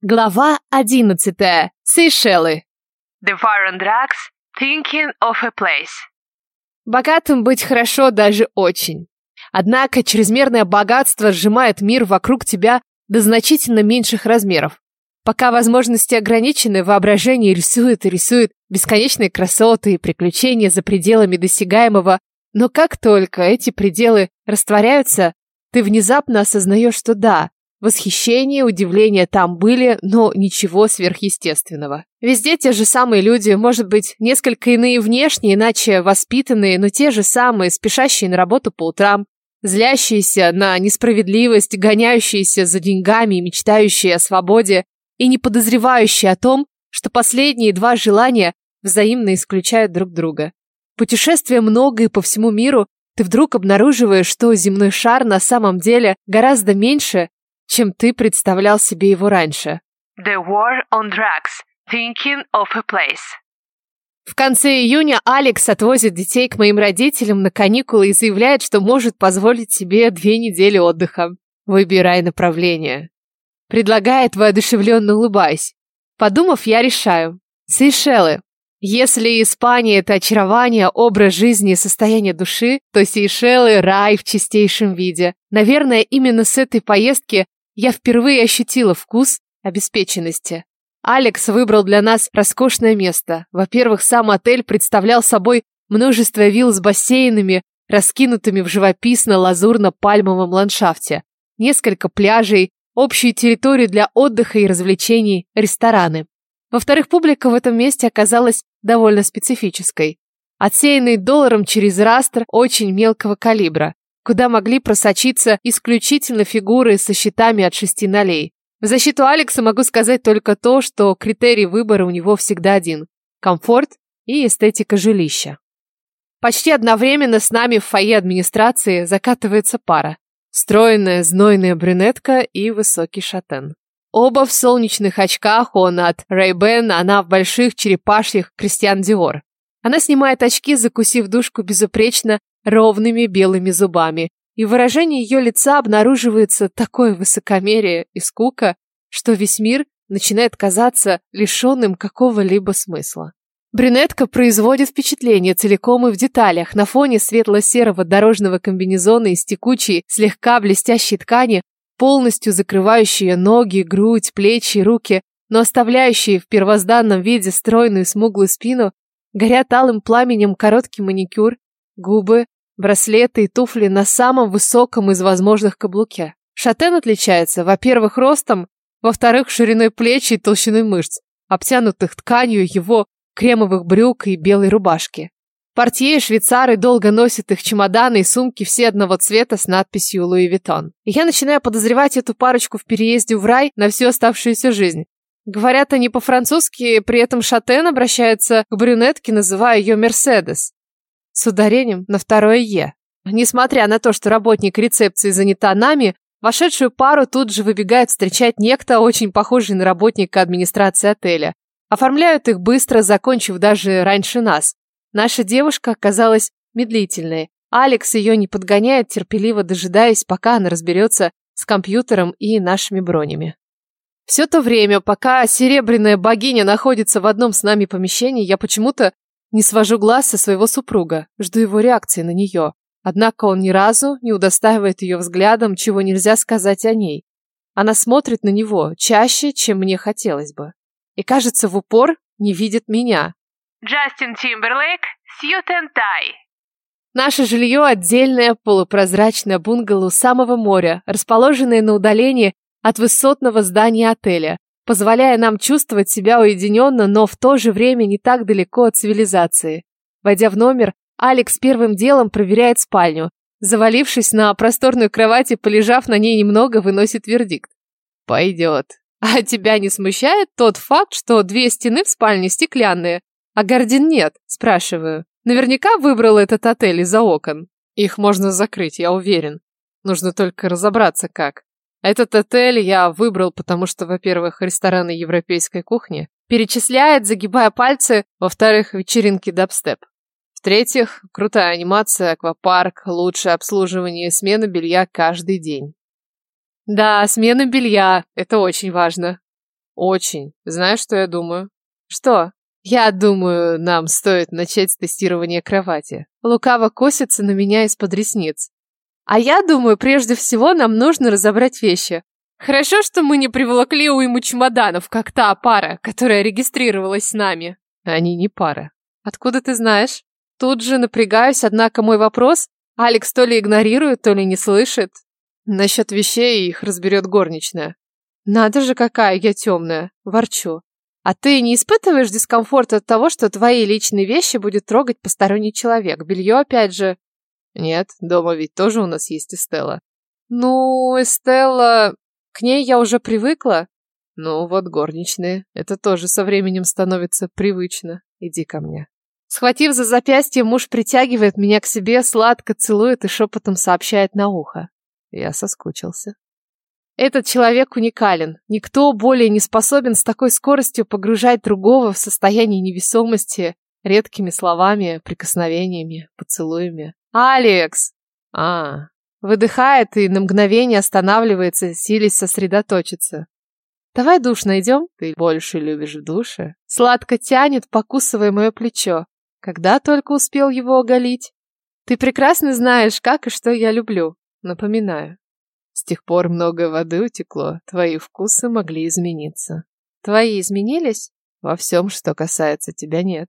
Глава одиннадцатая. Сейшелы. The War on Drugs, Thinking of a Place. Богатым быть хорошо даже очень. Однако чрезмерное богатство сжимает мир вокруг тебя до значительно меньших размеров. Пока возможности ограничены, воображение рисует и рисует бесконечные красоты и приключения за пределами досягаемого, но как только эти пределы растворяются, ты внезапно осознаешь, что да, восхищение, удивление там были, но ничего сверхъестественного. Везде те же самые люди, может быть, несколько иные внешне, иначе воспитанные, но те же самые, спешащие на работу по утрам, злящиеся на несправедливость, гоняющиеся за деньгами и мечтающие о свободе, и не подозревающие о том, что последние два желания взаимно исключают друг друга. Путешествия много и по всему миру, ты вдруг обнаруживаешь, что земной шар на самом деле гораздо меньше, чем ты представлял себе его раньше. The War on Drugs, Thinking of a Place. В конце июня Алекс отвозит детей к моим родителям на каникулы и заявляет, что может позволить себе две недели отдыха. Выбирай направление. Предлагает, воодушевленно улыбаясь. Подумав, я решаю. Сейшелы. Если Испания – это очарование, образ жизни и состояние души, то Сейшелы – рай в чистейшем виде. Наверное, именно с этой поездки я впервые ощутила вкус обеспеченности. Алекс выбрал для нас роскошное место. Во-первых, сам отель представлял собой множество вилл с бассейнами, раскинутыми в живописно-лазурно-пальмовом ландшафте, несколько пляжей, общую территорию для отдыха и развлечений, рестораны. Во-вторых, публика в этом месте оказалась довольно специфической. Отсеянный долларом через растр очень мелкого калибра, куда могли просочиться исключительно фигуры со счетами от шести нолей. В защиту Алекса могу сказать только то, что критерий выбора у него всегда один – комфорт и эстетика жилища. Почти одновременно с нами в фойе администрации закатывается пара. Стройная, знойная брюнетка и высокий шатен. Оба в солнечных очках, он от Ray-Ban, она в больших черепашьих Кристиан Диор. Она снимает очки, закусив душку безупречно ровными белыми зубами, и выражение ее лица обнаруживается такое высокомерие и скука, что весь мир начинает казаться лишенным какого-либо смысла. Брюнетка производит впечатление целиком и в деталях. На фоне светло-серого дорожного комбинезона из текучей, слегка блестящей ткани, полностью закрывающие ноги, грудь, плечи, руки, но оставляющие в первозданном виде стройную смуглую спину, горят алым пламенем короткий маникюр, губы, браслеты и туфли на самом высоком из возможных каблуке. Шатен отличается, во-первых, ростом, во-вторых, шириной плеч и толщиной мышц, обтянутых тканью его кремовых брюк и белой рубашки. Портье и швейцары долго носят их чемоданы и сумки все одного цвета с надписью «Луи Виттон». Я начинаю подозревать эту парочку в переезде в рай на всю оставшуюся жизнь. Говорят они по-французски, при этом Шатен обращается к брюнетке, называя ее «Мерседес» с ударением на второе «е». Несмотря на то, что работник рецепции занята нами, вошедшую пару тут же выбегает встречать некто, очень похожий на работника администрации отеля. Оформляют их быстро, закончив даже раньше нас. Наша девушка оказалась медлительной. Алекс ее не подгоняет, терпеливо дожидаясь, пока она разберется с компьютером и нашими бронями. Все то время, пока серебряная богиня находится в одном с нами помещении, я почему-то не свожу глаз со своего супруга, жду его реакции на нее. Однако он ни разу не удостаивает ее взглядом, чего нельзя сказать о ней. Она смотрит на него чаще, чем мне хотелось бы и, кажется, в упор не видит меня. Джастин Тимберлейк, Сьют and Тай. Наше жилье – отдельное полупрозрачное бунгало у самого моря, расположенное на удалении от высотного здания отеля, позволяя нам чувствовать себя уединенно, но в то же время не так далеко от цивилизации. Войдя в номер, Алекс первым делом проверяет спальню. Завалившись на просторную кровать и полежав на ней немного, выносит вердикт. «Пойдет». А тебя не смущает тот факт, что две стены в спальне стеклянные, а гордин нет? Спрашиваю. Наверняка выбрал этот отель из-за окон. Их можно закрыть, я уверен. Нужно только разобраться как. Этот отель я выбрал, потому что, во-первых, рестораны европейской кухни, перечисляет, загибая пальцы, во-вторых, вечеринки дабстеп. В-третьих, крутая анимация, аквапарк, лучшее обслуживание и смена белья каждый день. Да, смена белья – это очень важно. Очень. Знаешь, что я думаю? Что? Я думаю, нам стоит начать с тестирования кровати. Лукаво косится на меня из-под ресниц. А я думаю, прежде всего нам нужно разобрать вещи. Хорошо, что мы не приволокли уйму чемоданов, как та пара, которая регистрировалась с нами. Они не пара. Откуда ты знаешь? Тут же напрягаюсь, однако мой вопрос Алекс то ли игнорирует, то ли не слышит. Насчет вещей их разберет горничная. Надо же, какая я темная. Ворчу. А ты не испытываешь дискомфорта от того, что твои личные вещи будет трогать посторонний человек? Белье, опять же. Нет, дома ведь тоже у нас есть Эстелла. Ну, Эстелла... К ней я уже привыкла. Ну, вот горничные. Это тоже со временем становится привычно. Иди ко мне. Схватив за запястье, муж притягивает меня к себе, сладко целует и шепотом сообщает на ухо. Я соскучился. Этот человек уникален. Никто более не способен с такой скоростью погружать другого в состояние невесомости редкими словами, прикосновениями, поцелуями. «Алекс!» «А...» Выдыхает и на мгновение останавливается, силясь сосредоточиться. «Давай душ найдем?» «Ты больше любишь в душе?» Сладко тянет, покусывая мое плечо. Когда только успел его оголить? Ты прекрасно знаешь, как и что я люблю. Напоминаю. С тех пор много воды утекло, твои вкусы могли измениться. Твои изменились? Во всем, что касается тебя, нет.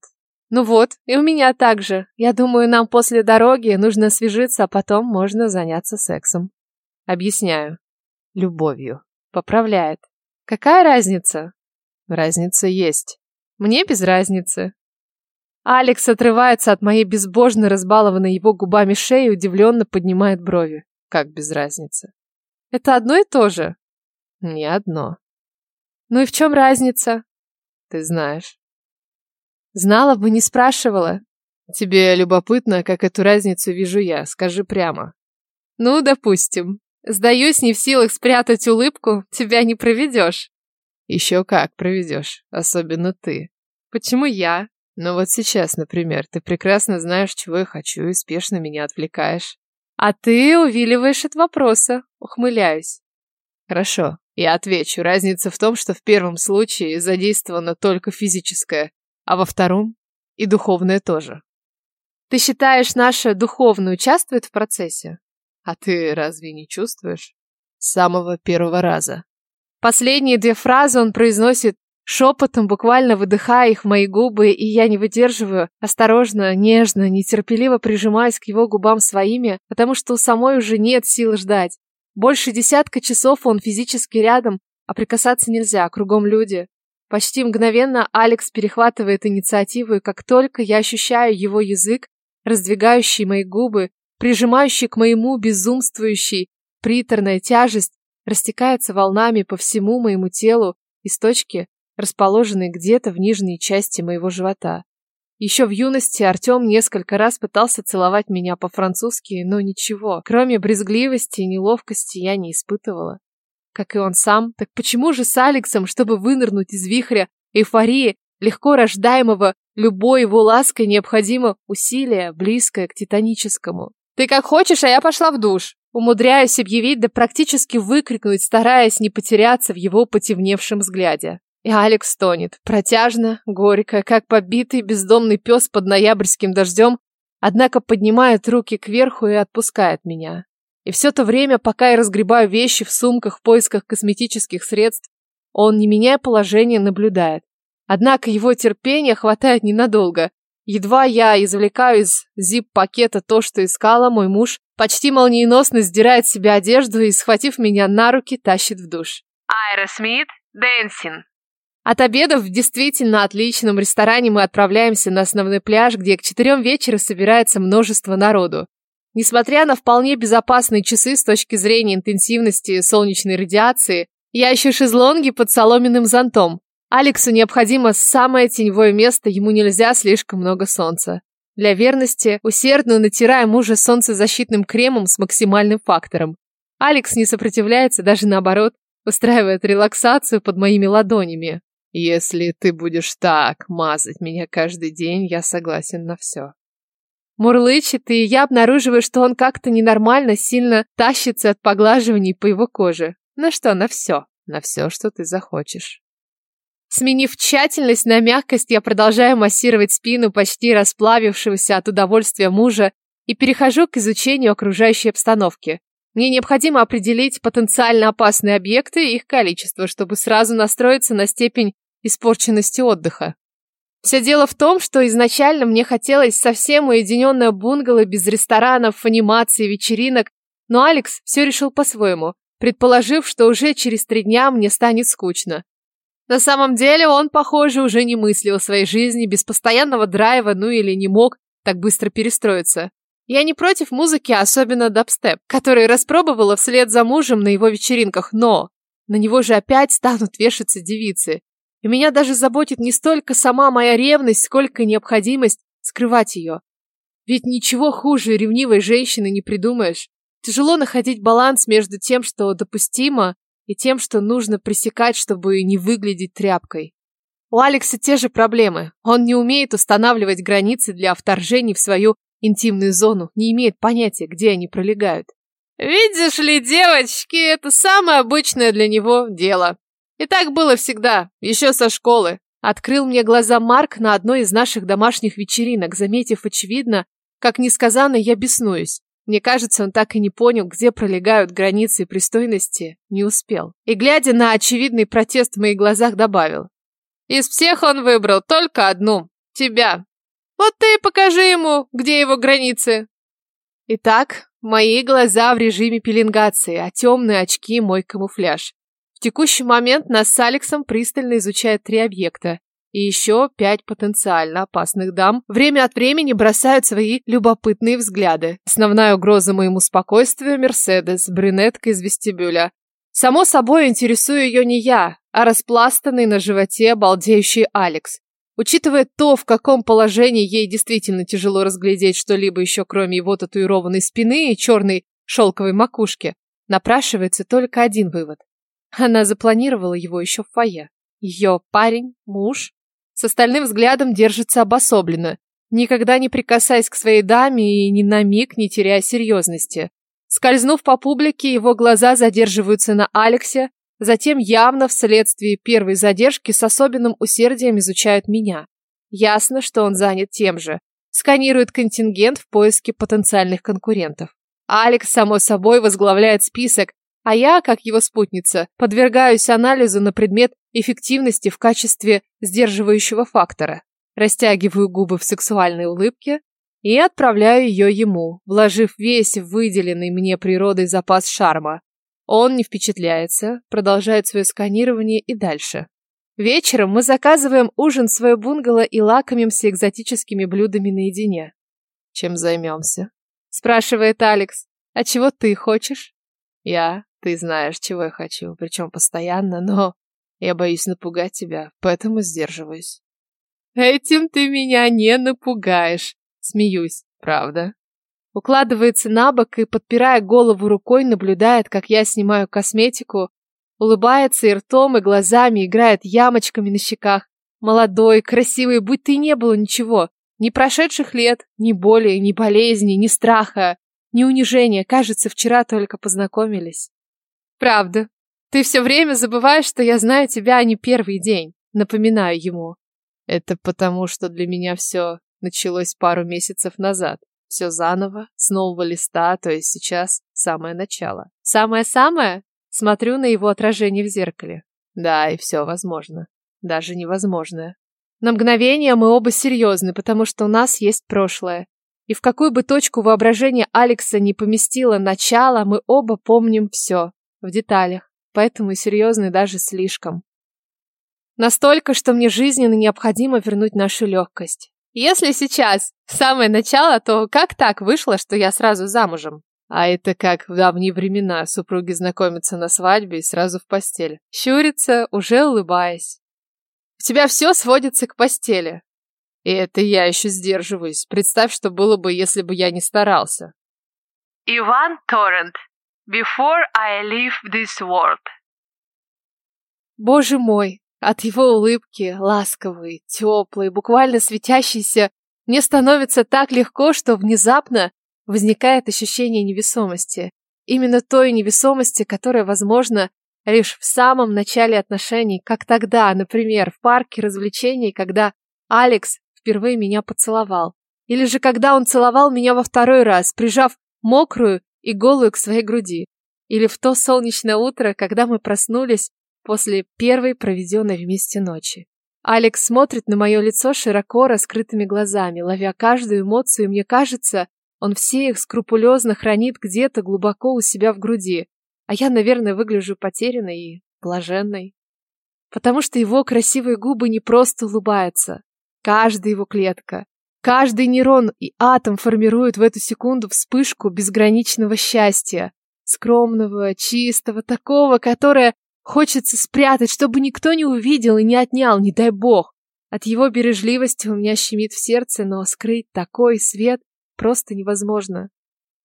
Ну вот, и у меня также. Я думаю, нам после дороги нужно освежиться, а потом можно заняться сексом. Объясняю. Любовью. Поправляет. Какая разница? Разница есть. Мне без разницы. Алекс отрывается от моей безбожно разбалованной его губами шеи и удивленно поднимает брови. Как без разницы? Это одно и то же? Не одно. Ну и в чем разница? Ты знаешь. Знала бы, не спрашивала. Тебе любопытно, как эту разницу вижу я, скажи прямо. Ну, допустим. Сдаюсь, не в силах спрятать улыбку, тебя не проведешь. Еще как проведешь, особенно ты. Почему я? Ну вот сейчас, например, ты прекрасно знаешь, чего я хочу, и спешно меня отвлекаешь. А ты увиливаешь от вопроса, ухмыляюсь. Хорошо, я отвечу. Разница в том, что в первом случае задействовано только физическое, а во втором и духовное тоже. Ты считаешь, наше духовное участвует в процессе? А ты разве не чувствуешь? С самого первого раза. Последние две фразы он произносит шепотом, буквально выдыхая их в мои губы, и я не выдерживаю, осторожно, нежно, нетерпеливо прижимаясь к его губам своими, потому что у самой уже нет сил ждать. Больше десятка часов он физически рядом, а прикасаться нельзя, кругом люди. Почти мгновенно Алекс перехватывает инициативу, и как только я ощущаю его язык, раздвигающий мои губы, прижимающий к моему безумствующий, приторная тяжесть растекается волнами по всему моему телу из точки, расположенный где-то в нижней части моего живота. Еще в юности Артем несколько раз пытался целовать меня по-французски, но ничего, кроме брезгливости и неловкости, я не испытывала. Как и он сам, так почему же с Алексом, чтобы вынырнуть из вихря эйфории, легко рождаемого любой его лаской, необходимо усилие, близкое к титаническому? «Ты как хочешь, а я пошла в душ!» Умудряюсь объявить, да практически выкрикнуть, стараясь не потеряться в его потемневшем взгляде. И Алекс стонет, протяжно, горько, как побитый бездомный пес под ноябрьским дождем, однако поднимает руки кверху и отпускает меня. И все то время, пока я разгребаю вещи в сумках в поисках косметических средств, он, не меняя положение, наблюдает. Однако его терпения хватает ненадолго. Едва я извлекаю из зип-пакета то, что искала, мой муж почти молниеносно сдирает с себя одежду и, схватив меня на руки, тащит в душ. Айра Смит, Дэнсин. От обеда в действительно отличном ресторане мы отправляемся на основной пляж, где к четырем вечера собирается множество народу. Несмотря на вполне безопасные часы с точки зрения интенсивности солнечной радиации, я ищу шезлонги под соломенным зонтом. Алексу необходимо самое теневое место, ему нельзя слишком много солнца. Для верности усердно натираю мужа солнцезащитным кремом с максимальным фактором. Алекс не сопротивляется, даже наоборот, устраивает релаксацию под моими ладонями. Если ты будешь так мазать меня каждый день, я согласен на все. Мурлычет, и я обнаруживаю, что он как-то ненормально сильно тащится от поглаживаний по его коже. На что? На все. На все, что ты захочешь. Сменив тщательность на мягкость, я продолжаю массировать спину почти расплавившегося от удовольствия мужа и перехожу к изучению окружающей обстановки. Мне необходимо определить потенциально опасные объекты и их количество, чтобы сразу настроиться на степень испорченности отдыха. Все дело в том, что изначально мне хотелось совсем уединенное бунгало без ресторанов, анимации, вечеринок, но Алекс все решил по-своему, предположив, что уже через три дня мне станет скучно. На самом деле он, похоже, уже не мыслил своей жизни без постоянного драйва, ну или не мог так быстро перестроиться. Я не против музыки, особенно дабстеп, который распробовала вслед за мужем на его вечеринках, но на него же опять станут вешаться девицы. И меня даже заботит не столько сама моя ревность, сколько необходимость скрывать ее. Ведь ничего хуже ревнивой женщины не придумаешь. Тяжело находить баланс между тем, что допустимо, и тем, что нужно пресекать, чтобы не выглядеть тряпкой. У Алекса те же проблемы. Он не умеет устанавливать границы для вторжений в свою интимную зону, не имеет понятия, где они пролегают. Видишь ли, девочки, это самое обычное для него дело. И так было всегда, еще со школы. Открыл мне глаза Марк на одной из наших домашних вечеринок, заметив очевидно, как несказанно я беснуюсь. Мне кажется, он так и не понял, где пролегают границы пристойности, не успел. И, глядя на очевидный протест в моих глазах, добавил. Из всех он выбрал только одну — тебя. Вот ты и покажи ему, где его границы. Итак, мои глаза в режиме пеленгации, а темные очки – мой камуфляж. В текущий момент нас с Алексом пристально изучают три объекта. И еще пять потенциально опасных дам время от времени бросают свои любопытные взгляды. Основная угроза моему спокойствию – Мерседес, брюнетка из вестибюля. Само собой, интересую ее не я, а распластанный на животе балдеющий Алекс. Учитывая то, в каком положении ей действительно тяжело разглядеть что-либо еще, кроме его татуированной спины и черной шелковой макушки, напрашивается только один вывод. Она запланировала его еще в фойе. Ее парень, муж, с остальным взглядом держится обособленно, никогда не прикасаясь к своей даме и ни на миг не теряя серьезности. Скользнув по публике, его глаза задерживаются на Алексе, Затем явно вследствие первой задержки с особенным усердием изучают меня. Ясно, что он занят тем же. Сканирует контингент в поиске потенциальных конкурентов. Алекс, само собой, возглавляет список, а я, как его спутница, подвергаюсь анализу на предмет эффективности в качестве сдерживающего фактора. Растягиваю губы в сексуальной улыбке и отправляю ее ему, вложив весь выделенный мне природой запас шарма. Он не впечатляется, продолжает свое сканирование и дальше. Вечером мы заказываем ужин в свое бунгало и лакомимся экзотическими блюдами наедине. Чем займемся? Спрашивает Алекс. А чего ты хочешь? Я, ты знаешь, чего я хочу, причем постоянно, но я боюсь напугать тебя, поэтому сдерживаюсь. Этим ты меня не напугаешь, смеюсь, правда? Укладывается на бок и, подпирая голову рукой, наблюдает, как я снимаю косметику, улыбается и ртом, и глазами, играет ямочками на щеках. Молодой, красивый, будь и не было ничего. Ни прошедших лет, ни боли, ни болезни, ни страха, ни унижения. Кажется, вчера только познакомились. Правда. Ты все время забываешь, что я знаю тебя не первый день. Напоминаю ему. Это потому, что для меня все началось пару месяцев назад. Все заново, с нового листа, то есть сейчас самое начало. Самое-самое? Смотрю на его отражение в зеркале. Да, и все возможно. Даже невозможное. На мгновение мы оба серьезны, потому что у нас есть прошлое. И в какую бы точку воображения Алекса не поместило начало, мы оба помним все. В деталях. Поэтому и серьезны даже слишком. Настолько, что мне жизненно необходимо вернуть нашу легкость. Если сейчас самое начало, то как так вышло, что я сразу замужем? А это как в давние времена супруги знакомятся на свадьбе и сразу в постель. Щурится, уже улыбаясь. У тебя все сводится к постели. И это я еще сдерживаюсь. Представь, что было бы, если бы я не старался. Иван Торрент. Before I leave this world. Боже мой, от его улыбки, ласковой, теплой, буквально светящейся, мне становится так легко, что внезапно возникает ощущение невесомости. Именно той невесомости, которая, возможно, Лишь в самом начале отношений, как тогда, например, в парке развлечений, когда Алекс впервые меня поцеловал. Или же когда он целовал меня во второй раз, прижав мокрую и голую к своей груди. Или в то солнечное утро, когда мы проснулись после первой проведенной вместе ночи. Алекс смотрит на мое лицо широко раскрытыми глазами, ловя каждую эмоцию, и мне кажется, он все их скрупулезно хранит где-то глубоко у себя в груди, а я, наверное, выгляжу потерянной и блаженной. Потому что его красивые губы не просто улыбаются. Каждая его клетка, каждый нейрон и атом формирует в эту секунду вспышку безграничного счастья. Скромного, чистого, такого, которое хочется спрятать, чтобы никто не увидел и не отнял, не дай бог. От его бережливости у меня щемит в сердце, но скрыть такой свет просто невозможно.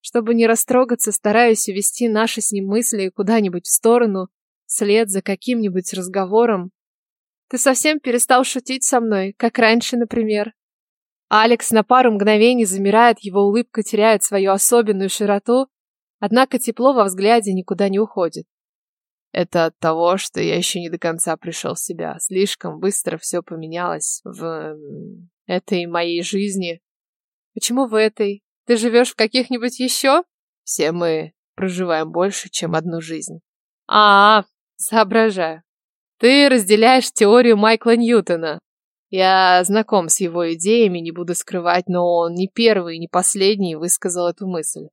Чтобы не растрогаться, стараюсь увести наши с ним мысли куда-нибудь в сторону, вслед за каким-нибудь разговором. Ты совсем перестал шутить со мной, как раньше, например. Алекс на пару мгновений замирает, его улыбка теряет свою особенную широту, однако тепло во взгляде никуда не уходит. Это от того, что я еще не до конца пришел в себя. Слишком быстро все поменялось в этой моей жизни. Почему в этой? Ты живешь в каких-нибудь еще? Все мы проживаем больше, чем одну жизнь. А, -а, -а соображаю. Ты разделяешь теорию Майкла Ньютона. Я знаком с его идеями, не буду скрывать, но он не первый и не последний высказал эту мысль.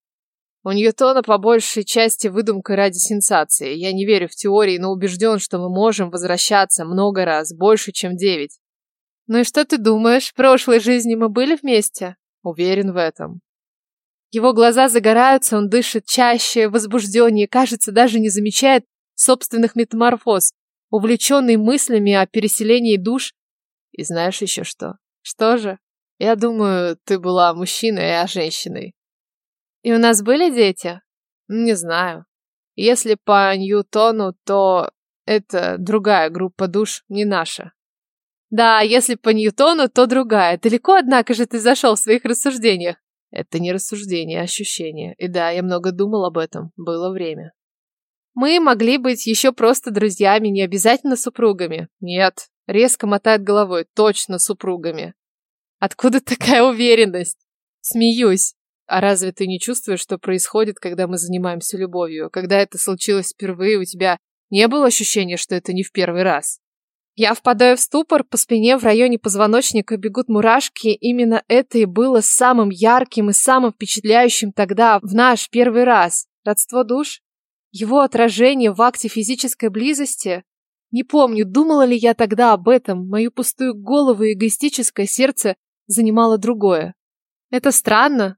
У Ньютона по большей части выдумка ради сенсации. Я не верю в теории, но убежден, что мы можем возвращаться много раз, больше, чем девять. Ну и что ты думаешь, в прошлой жизни мы были вместе? Уверен в этом. Его глаза загораются, он дышит чаще, возбужденнее, кажется, даже не замечает собственных метаморфоз, увлеченный мыслями о переселении душ. И знаешь еще что? Что же? Я думаю, ты была мужчиной, а женщиной. И у нас были дети? Не знаю. Если по Ньютону, то это другая группа душ, не наша. Да, если по Ньютону, то другая. Далеко, однако же, ты зашел в своих рассуждениях. Это не рассуждение, а ощущение. И да, я много думал об этом. Было время. Мы могли быть еще просто друзьями, не обязательно супругами. Нет, резко мотает головой, точно супругами. Откуда такая уверенность? Смеюсь. А разве ты не чувствуешь, что происходит, когда мы занимаемся любовью? Когда это случилось впервые, у тебя не было ощущения, что это не в первый раз? Я впадаю в ступор, по спине в районе позвоночника бегут мурашки. Именно это и было самым ярким и самым впечатляющим тогда, в наш первый раз. Родство душ? Его отражение в акте физической близости? Не помню, думала ли я тогда об этом. Мою пустую голову и эгоистическое сердце занимало другое. Это странно.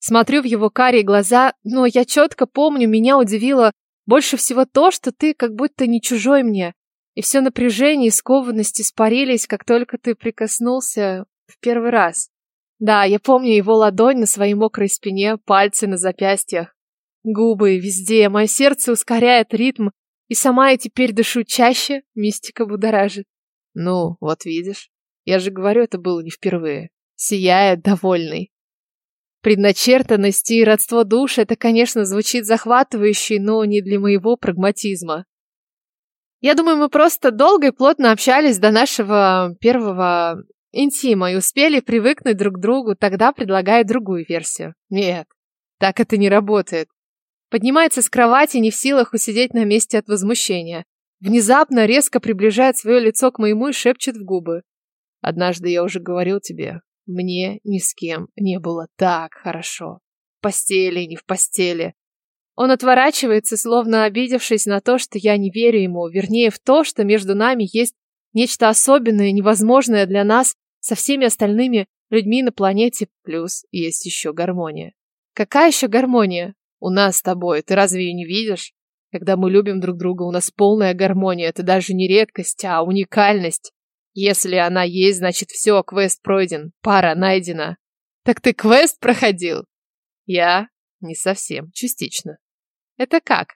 Смотрю в его карие глаза, но я четко помню, меня удивило больше всего то, что ты как будто не чужой мне. И все напряжение и скованность испарились, как только ты прикоснулся в первый раз. Да, я помню его ладонь на своей мокрой спине, пальцы на запястьях. Губы везде, мое сердце ускоряет ритм, и сама я теперь дышу чаще, мистика будоражит. Ну, вот видишь, я же говорю, это было не впервые. Сияет довольный. Предначертанность и родство душ, это, конечно, звучит захватывающе, но не для моего прагматизма. Я думаю, мы просто долго и плотно общались до нашего первого интима и успели привыкнуть друг к другу, тогда предлагаю другую версию. Нет, так это не работает. Поднимается с кровати, не в силах усидеть на месте от возмущения. Внезапно резко приближает свое лицо к моему и шепчет в губы. Однажды я уже говорил тебе, мне ни с кем не было так хорошо. В постели, не в постели. Он отворачивается, словно обидевшись на то, что я не верю ему, вернее, в то, что между нами есть нечто особенное, невозможное для нас со всеми остальными людьми на планете, плюс есть еще гармония. Какая еще гармония? У нас с тобой, ты разве ее не видишь? Когда мы любим друг друга, у нас полная гармония, это даже не редкость, а уникальность. Если она есть, значит все, квест пройден, пара найдена. Так ты квест проходил? Я не совсем, частично. Это как?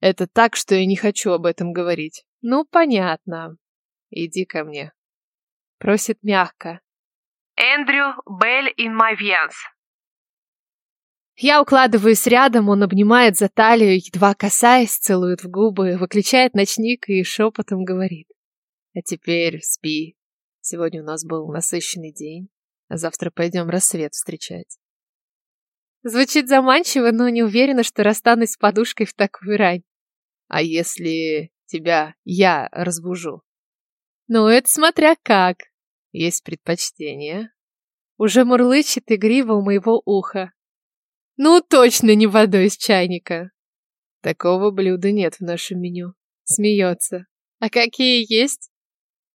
Это так, что я не хочу об этом говорить. Ну, понятно. Иди ко мне. Просит мягко. Эндрю my veins. Я укладываюсь рядом, он обнимает за талию, едва касаясь, целует в губы, выключает ночник и шепотом говорит. А теперь спи. Сегодня у нас был насыщенный день, а завтра пойдем рассвет встречать. Звучит заманчиво, но не уверена, что расстанусь с подушкой в такую рань. А если тебя я разбужу? Ну, это смотря как. Есть предпочтение. Уже мурлычет игриво у моего уха. Ну, точно не водой из чайника. Такого блюда нет в нашем меню. Смеется. А какие есть?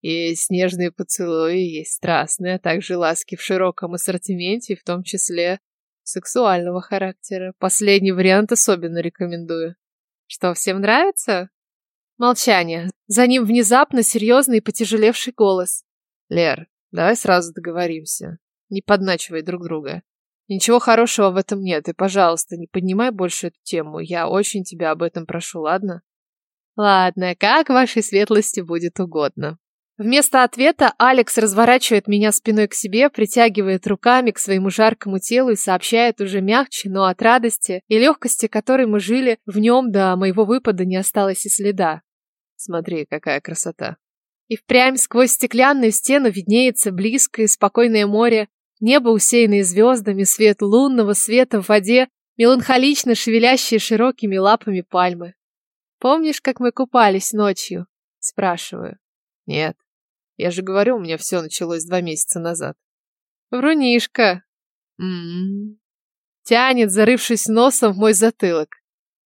Есть нежные поцелуи, есть страстные, а также ласки в широком ассортименте, в том числе сексуального характера. Последний вариант особенно рекомендую. Что, всем нравится? Молчание. За ним внезапно серьезный и потяжелевший голос. Лер, давай сразу договоримся. Не подначивай друг друга. Ничего хорошего в этом нет, и, пожалуйста, не поднимай больше эту тему. Я очень тебя об этом прошу, ладно? Ладно, как вашей светлости будет угодно. Вместо ответа Алекс разворачивает меня спиной к себе, притягивает руками к своему жаркому телу и сообщает уже мягче, но от радости и легкости, которой мы жили, в нем до моего выпада не осталось и следа. Смотри, какая красота. И впрямь сквозь стеклянную стену виднеется близкое спокойное море, небо, усеянное звездами, свет лунного света в воде, меланхолично шевелящие широкими лапами пальмы. Помнишь, как мы купались ночью? Спрашиваю. Нет. Я же говорю, у меня все началось два месяца назад. Врунишка. М-м. Тянет, зарывшись носом в мой затылок.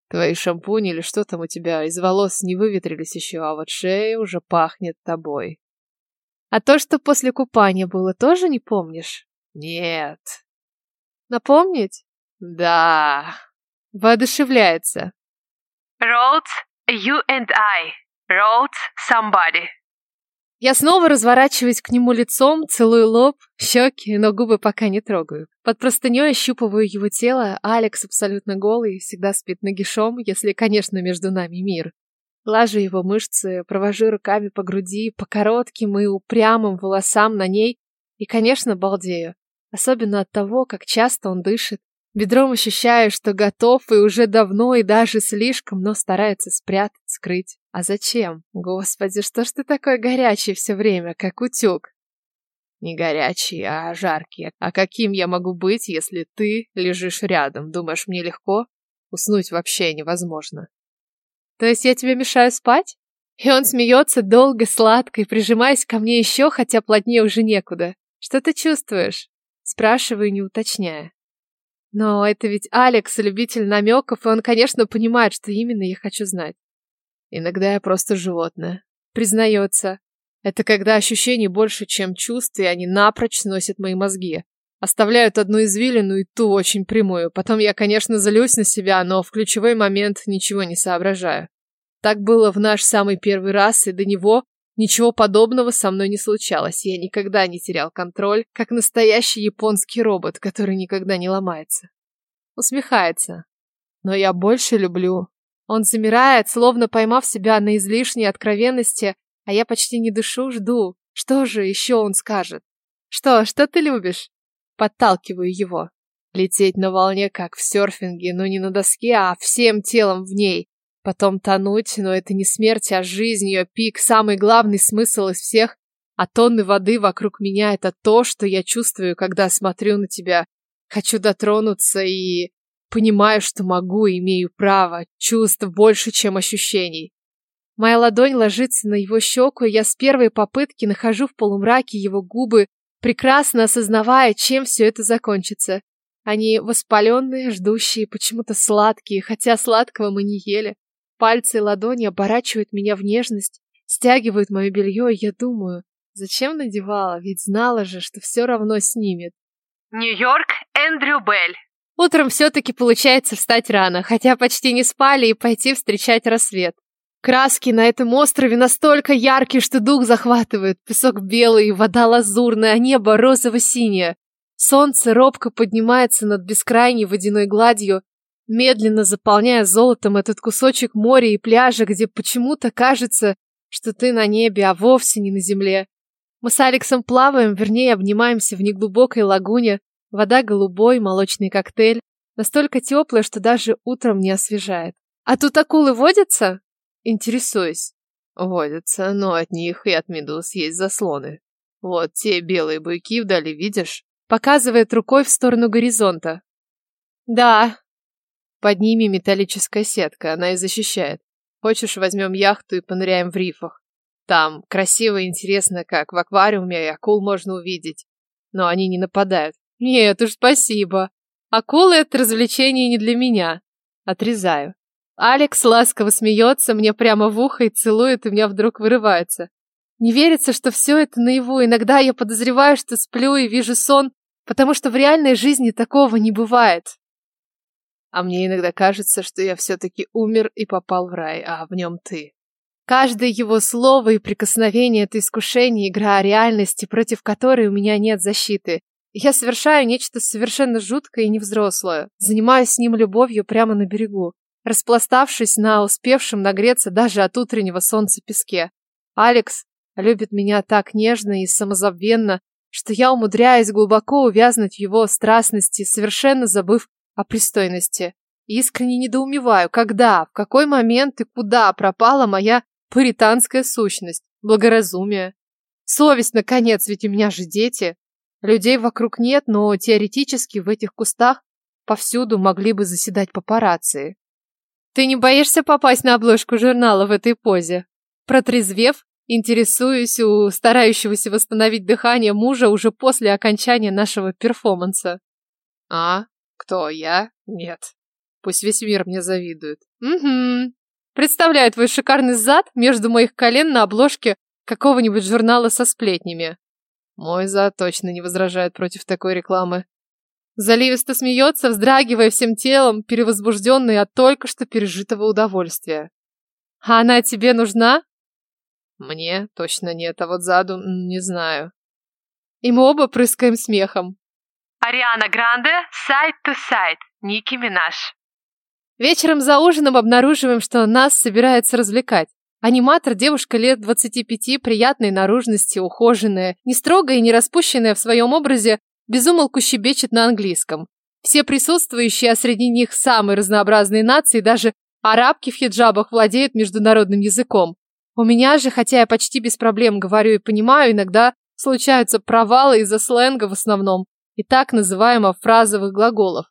Твои шампуни или что там у тебя из волос не выветрились еще, а вот шея уже пахнет тобой. А то, что после купания было, тоже не помнишь? Нет. Напомнить? Да. Воодушевляется. Wrote you and I. Wrote somebody. Я снова разворачиваюсь к нему лицом, целую лоб, щеки, но губы пока не трогаю. Под простыней ощупываю его тело, Алекс абсолютно голый, всегда спит нагишом, если, конечно, между нами мир. Глажу его мышцы, провожу руками по груди, по коротким и упрямым волосам на ней и, конечно, балдею. Особенно от того, как часто он дышит, Бедром ощущаю, что готов и уже давно, и даже слишком, но старается спрятать, скрыть. А зачем? Господи, что ж ты такой горячий все время, как утюг? Не горячий, а жаркий. А каким я могу быть, если ты лежишь рядом? Думаешь, мне легко? Уснуть вообще невозможно. То есть я тебе мешаю спать? И он смеется долго, сладко, и прижимаясь ко мне еще, хотя плотнее уже некуда. Что ты чувствуешь? Спрашиваю, не уточняя. Но это ведь Алекс, любитель намеков, и он, конечно, понимает, что именно я хочу знать. Иногда я просто животное. Признается. Это когда ощущений больше, чем чувств, и они напрочь сносят мои мозги. Оставляют одну извилину и ту очень прямую. Потом я, конечно, злюсь на себя, но в ключевой момент ничего не соображаю. Так было в наш самый первый раз, и до него Ничего подобного со мной не случалось. Я никогда не терял контроль, как настоящий японский робот, который никогда не ломается. Усмехается. Но я больше люблю. Он замирает, словно поймав себя на излишней откровенности, а я почти не дышу, жду. Что же еще он скажет? Что, что ты любишь? Подталкиваю его. Лететь на волне, как в серфинге, но не на доске, а всем телом в ней. Потом тонуть, но это не смерть, а жизнь, ее пик, самый главный смысл из всех. А тонны воды вокруг меня — это то, что я чувствую, когда смотрю на тебя. Хочу дотронуться и понимаю, что могу имею право. Чувств больше, чем ощущений. Моя ладонь ложится на его щеку, и я с первой попытки нахожу в полумраке его губы, прекрасно осознавая, чем все это закончится. Они воспаленные, ждущие, почему-то сладкие, хотя сладкого мы не ели. Пальцы и ладони оборачивают меня в нежность, стягивают мое белье, и я думаю, зачем надевала, ведь знала же, что все равно снимет. Нью-Йорк, Эндрю Белль. Утром все-таки получается встать рано, хотя почти не спали и пойти встречать рассвет. Краски на этом острове настолько яркие, что дух захватывает. Песок белый, вода лазурная, а небо розово-синее. Солнце робко поднимается над бескрайней водяной гладью, медленно заполняя золотом этот кусочек моря и пляжа, где почему-то кажется, что ты на небе, а вовсе не на земле. Мы с Алексом плаваем, вернее, обнимаемся в неглубокой лагуне. Вода голубой, молочный коктейль. Настолько теплое, что даже утром не освежает. А тут акулы водятся? Интересуюсь. Водятся, но от них и от медуз есть заслоны. Вот те белые буйки вдали, видишь? Показывает рукой в сторону горизонта. Да. Под ними металлическая сетка, она и защищает. Хочешь, возьмем яхту и поныряем в рифах. Там красиво и интересно, как в аквариуме, и акул можно увидеть. Но они не нападают. Нет уж, спасибо. Акулы — это развлечение не для меня. Отрезаю. Алекс ласково смеется мне прямо в ухо и целует, и у меня вдруг вырывается. Не верится, что все это наяву. Иногда я подозреваю, что сплю и вижу сон, потому что в реальной жизни такого не бывает. А мне иногда кажется, что я все-таки умер и попал в рай, а в нем ты. Каждое его слово и прикосновение — это искушение, игра реальности, против которой у меня нет защиты. Я совершаю нечто совершенно жуткое и невзрослое. Занимаюсь с ним любовью прямо на берегу, распластавшись на успевшем нагреться даже от утреннего солнца песке. Алекс любит меня так нежно и самозабвенно, что я умудряюсь глубоко увязнуть в его страстности, совершенно забыв о пристойности. Искренне недоумеваю, когда, в какой момент и куда пропала моя пуританская сущность, благоразумие. Совесть, наконец, ведь у меня же дети. Людей вокруг нет, но теоретически в этих кустах повсюду могли бы заседать папарацци. Ты не боишься попасть на обложку журнала в этой позе? Протрезвев, интересуюсь у старающегося восстановить дыхание мужа уже после окончания нашего перформанса. А, кто я? Нет. Пусть весь мир мне завидует. Угу. Представляю твой шикарный зад между моих колен на обложке какого-нибудь журнала со сплетнями. Мой зад точно не возражает против такой рекламы. Заливисто смеется, вздрагивая всем телом, перевозбужденный от только что пережитого удовольствия. А она тебе нужна? Мне точно нет, а вот заду не знаю. И мы оба прыскаем смехом. Ариана Гранде, сайт to сайт, Ники Минаж. Вечером за ужином обнаруживаем, что нас собирается развлекать. Аниматор, девушка лет 25, приятной наружности, ухоженная, не строгая и не распущенная в своем образе, безумолку щебечет на английском. Все присутствующие, а среди них самые разнообразные нации, даже арабки в хиджабах владеют международным языком. У меня же, хотя я почти без проблем говорю и понимаю, иногда случаются провалы из-за сленга в основном и так называемых фразовых глаголов.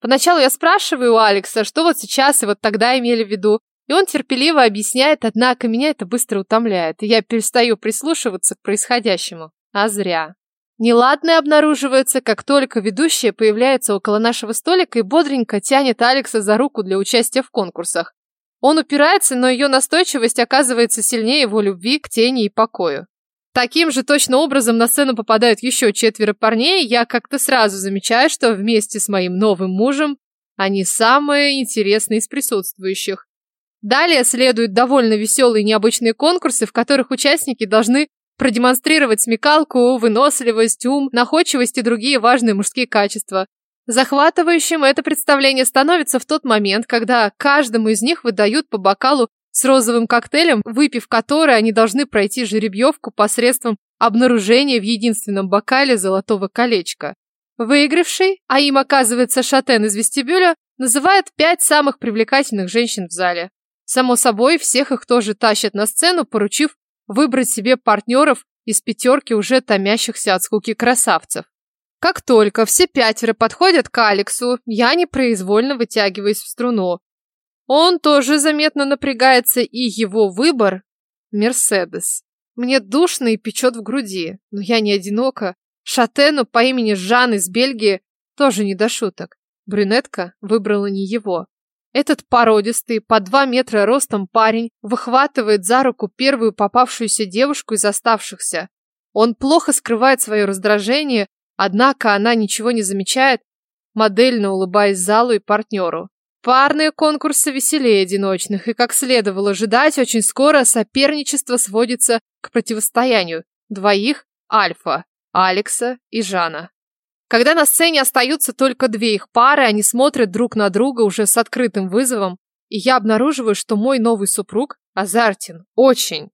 Поначалу я спрашиваю у Алекса, что вот сейчас и вот тогда имели в виду, и он терпеливо объясняет, однако меня это быстро утомляет, и я перестаю прислушиваться к происходящему. А зря. Неладное обнаруживается, как только ведущая появляется около нашего столика и бодренько тянет Алекса за руку для участия в конкурсах. Он упирается, но ее настойчивость оказывается сильнее его любви к тени и покою. Таким же точно образом на сцену попадают еще четверо парней, я как-то сразу замечаю, что вместе с моим новым мужем они самые интересные из присутствующих. Далее следуют довольно веселые необычные конкурсы, в которых участники должны продемонстрировать смекалку, выносливость, ум, находчивость и другие важные мужские качества. Захватывающим это представление становится в тот момент, когда каждому из них выдают по бокалу с розовым коктейлем, выпив который, они должны пройти жеребьевку посредством обнаружения в единственном бокале золотого колечка. Выигравший, а им оказывается шатен из вестибюля, называет пять самых привлекательных женщин в зале. Само собой, всех их тоже тащат на сцену, поручив выбрать себе партнеров из пятерки уже томящихся от скуки красавцев. Как только все пятеро подходят к Алексу, я непроизвольно вытягиваюсь в струну. Он тоже заметно напрягается, и его выбор – Мерседес. Мне душно и печет в груди, но я не одинока. Шатену по имени Жан из Бельгии тоже не до шуток. Брюнетка выбрала не его. Этот породистый, по два метра ростом парень выхватывает за руку первую попавшуюся девушку из оставшихся. Он плохо скрывает свое раздражение, однако она ничего не замечает, модельно улыбаясь залу и партнеру. Парные конкурсы веселее одиночных, и, как следовало ожидать, очень скоро соперничество сводится к противостоянию двоих альфа, Алекса и Жана. Когда на сцене остаются только две их пары, они смотрят друг на друга уже с открытым вызовом, и я обнаруживаю, что мой новый супруг азартен. Очень.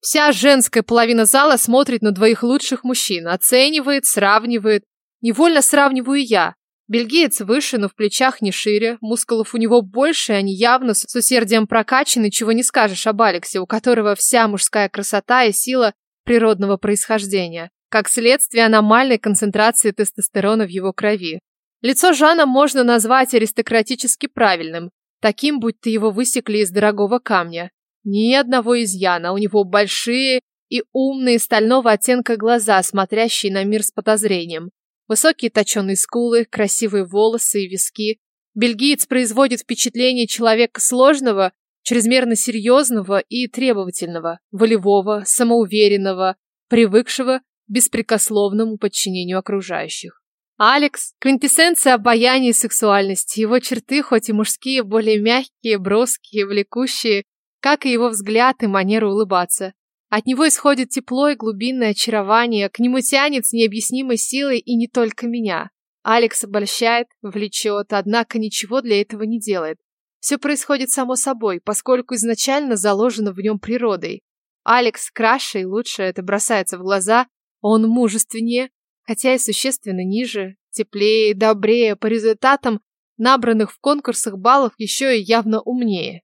Вся женская половина зала смотрит на двоих лучших мужчин, оценивает, сравнивает. Невольно сравниваю я. Бельгиец выше, но в плечах не шире, мускулов у него больше, они явно с усердием прокачаны, чего не скажешь об Алексе, у которого вся мужская красота и сила природного происхождения, как следствие аномальной концентрации тестостерона в его крови. Лицо Жана можно назвать аристократически правильным, таким, будто его высекли из дорогого камня. Ни одного изъяна, у него большие и умные стального оттенка глаза, смотрящие на мир с подозрением. Высокие точеные скулы, красивые волосы и виски. Бельгиец производит впечатление человека сложного, чрезмерно серьезного и требовательного, волевого, самоуверенного, привыкшего к беспрекословному подчинению окружающих. Алекс – квинтэссенция обаяния и сексуальности. Его черты, хоть и мужские, более мягкие, броские, влекущие, как и его взгляд и манера улыбаться. От него исходит тепло и глубинное очарование, к нему тянет с необъяснимой силой и не только меня. Алекс обольщает, влечет, однако ничего для этого не делает. Все происходит само собой, поскольку изначально заложено в нем природой. Алекс краше и лучше, это бросается в глаза, он мужественнее, хотя и существенно ниже, теплее, добрее, по результатам набранных в конкурсах баллов еще и явно умнее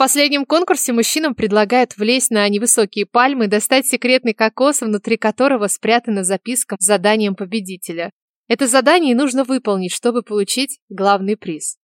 последнем конкурсе мужчинам предлагают влезть на невысокие пальмы и достать секретный кокос, внутри которого спрятана записка с заданием победителя. Это задание нужно выполнить, чтобы получить главный приз.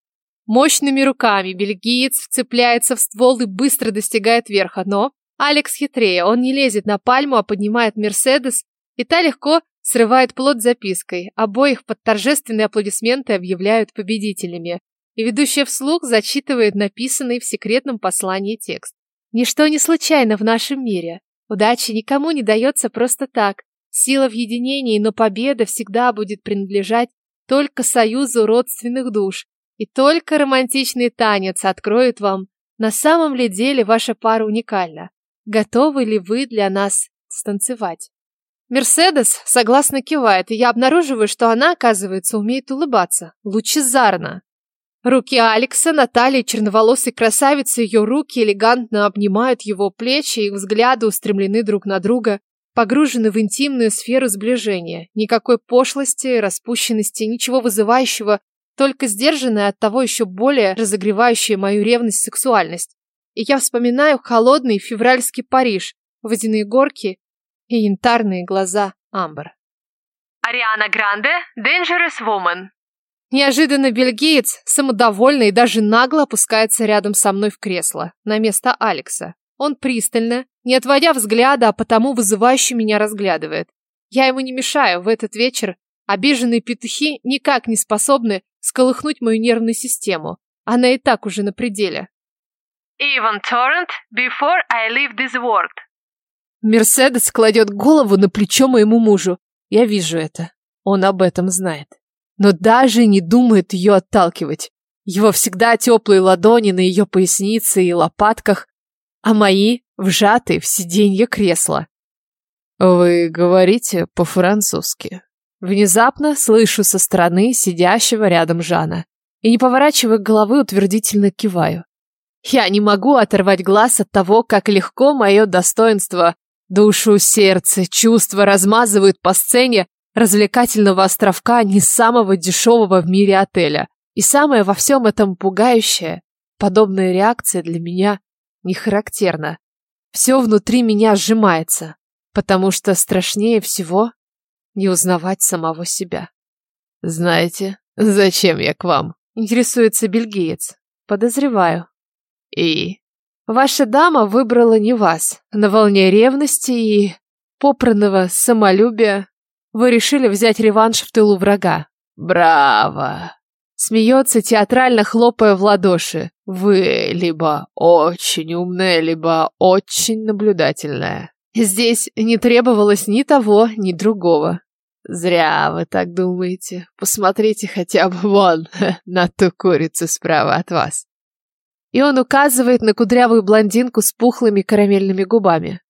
Мощными руками бельгиец вцепляется в ствол и быстро достигает верха, но Алекс хитрее, он не лезет на пальму, а поднимает Мерседес, и та легко срывает плод запиской. Обоих под торжественные аплодисменты объявляют победителями и ведущая вслух зачитывает написанный в секретном послании текст. Ничто не случайно в нашем мире. Удача никому не дается просто так. Сила в единении, но победа всегда будет принадлежать только союзу родственных душ. И только романтичный танец откроет вам, на самом ли деле ваша пара уникальна. Готовы ли вы для нас станцевать? Мерседес согласно кивает, и я обнаруживаю, что она, оказывается, умеет улыбаться. Лучезарно. Руки Алекса, Натальи, черноволосой красавицы, ее руки элегантно обнимают его плечи, их взгляды устремлены друг на друга, погружены в интимную сферу сближения. Никакой пошлости, распущенности, ничего вызывающего, только сдержанная от того еще более разогревающая мою ревность сексуальность. И я вспоминаю холодный февральский Париж, водяные горки и янтарные глаза Амбер. Ариана Гранде, Dangerous Woman. Неожиданно бельгиец, самодовольный и даже нагло опускается рядом со мной в кресло, на место Алекса. Он пристально, не отводя взгляда, а потому вызывающе меня разглядывает. Я ему не мешаю в этот вечер. Обиженные петухи никак не способны сколыхнуть мою нервную систему. Она и так уже на пределе. Иван Торрент, before I leave this world. Мерседес кладет голову на плечо моему мужу. Я вижу это. Он об этом знает но даже не думает ее отталкивать. Его всегда теплые ладони на ее пояснице и лопатках, а мои вжаты в сиденье кресла. «Вы говорите по-французски?» Внезапно слышу со стороны сидящего рядом Жана и, не поворачивая головы, утвердительно киваю. Я не могу оторвать глаз от того, как легко мое достоинство, душу, сердце, чувства размазывают по сцене, развлекательного островка не самого дешевого в мире отеля. И самое во всем этом пугающее, подобная реакция для меня не характерна. Все внутри меня сжимается, потому что страшнее всего не узнавать самого себя. Знаете, зачем я к вам? Интересуется бельгиец. Подозреваю. И? Ваша дама выбрала не вас. На волне ревности и попранного самолюбия вы решили взять реванш в тылу врага. Браво! Смеется, театрально хлопая в ладоши. Вы либо очень умная, либо очень наблюдательная. Здесь не требовалось ни того, ни другого. Зря вы так думаете. Посмотрите хотя бы вон на ту курицу справа от вас. И он указывает на кудрявую блондинку с пухлыми карамельными губами.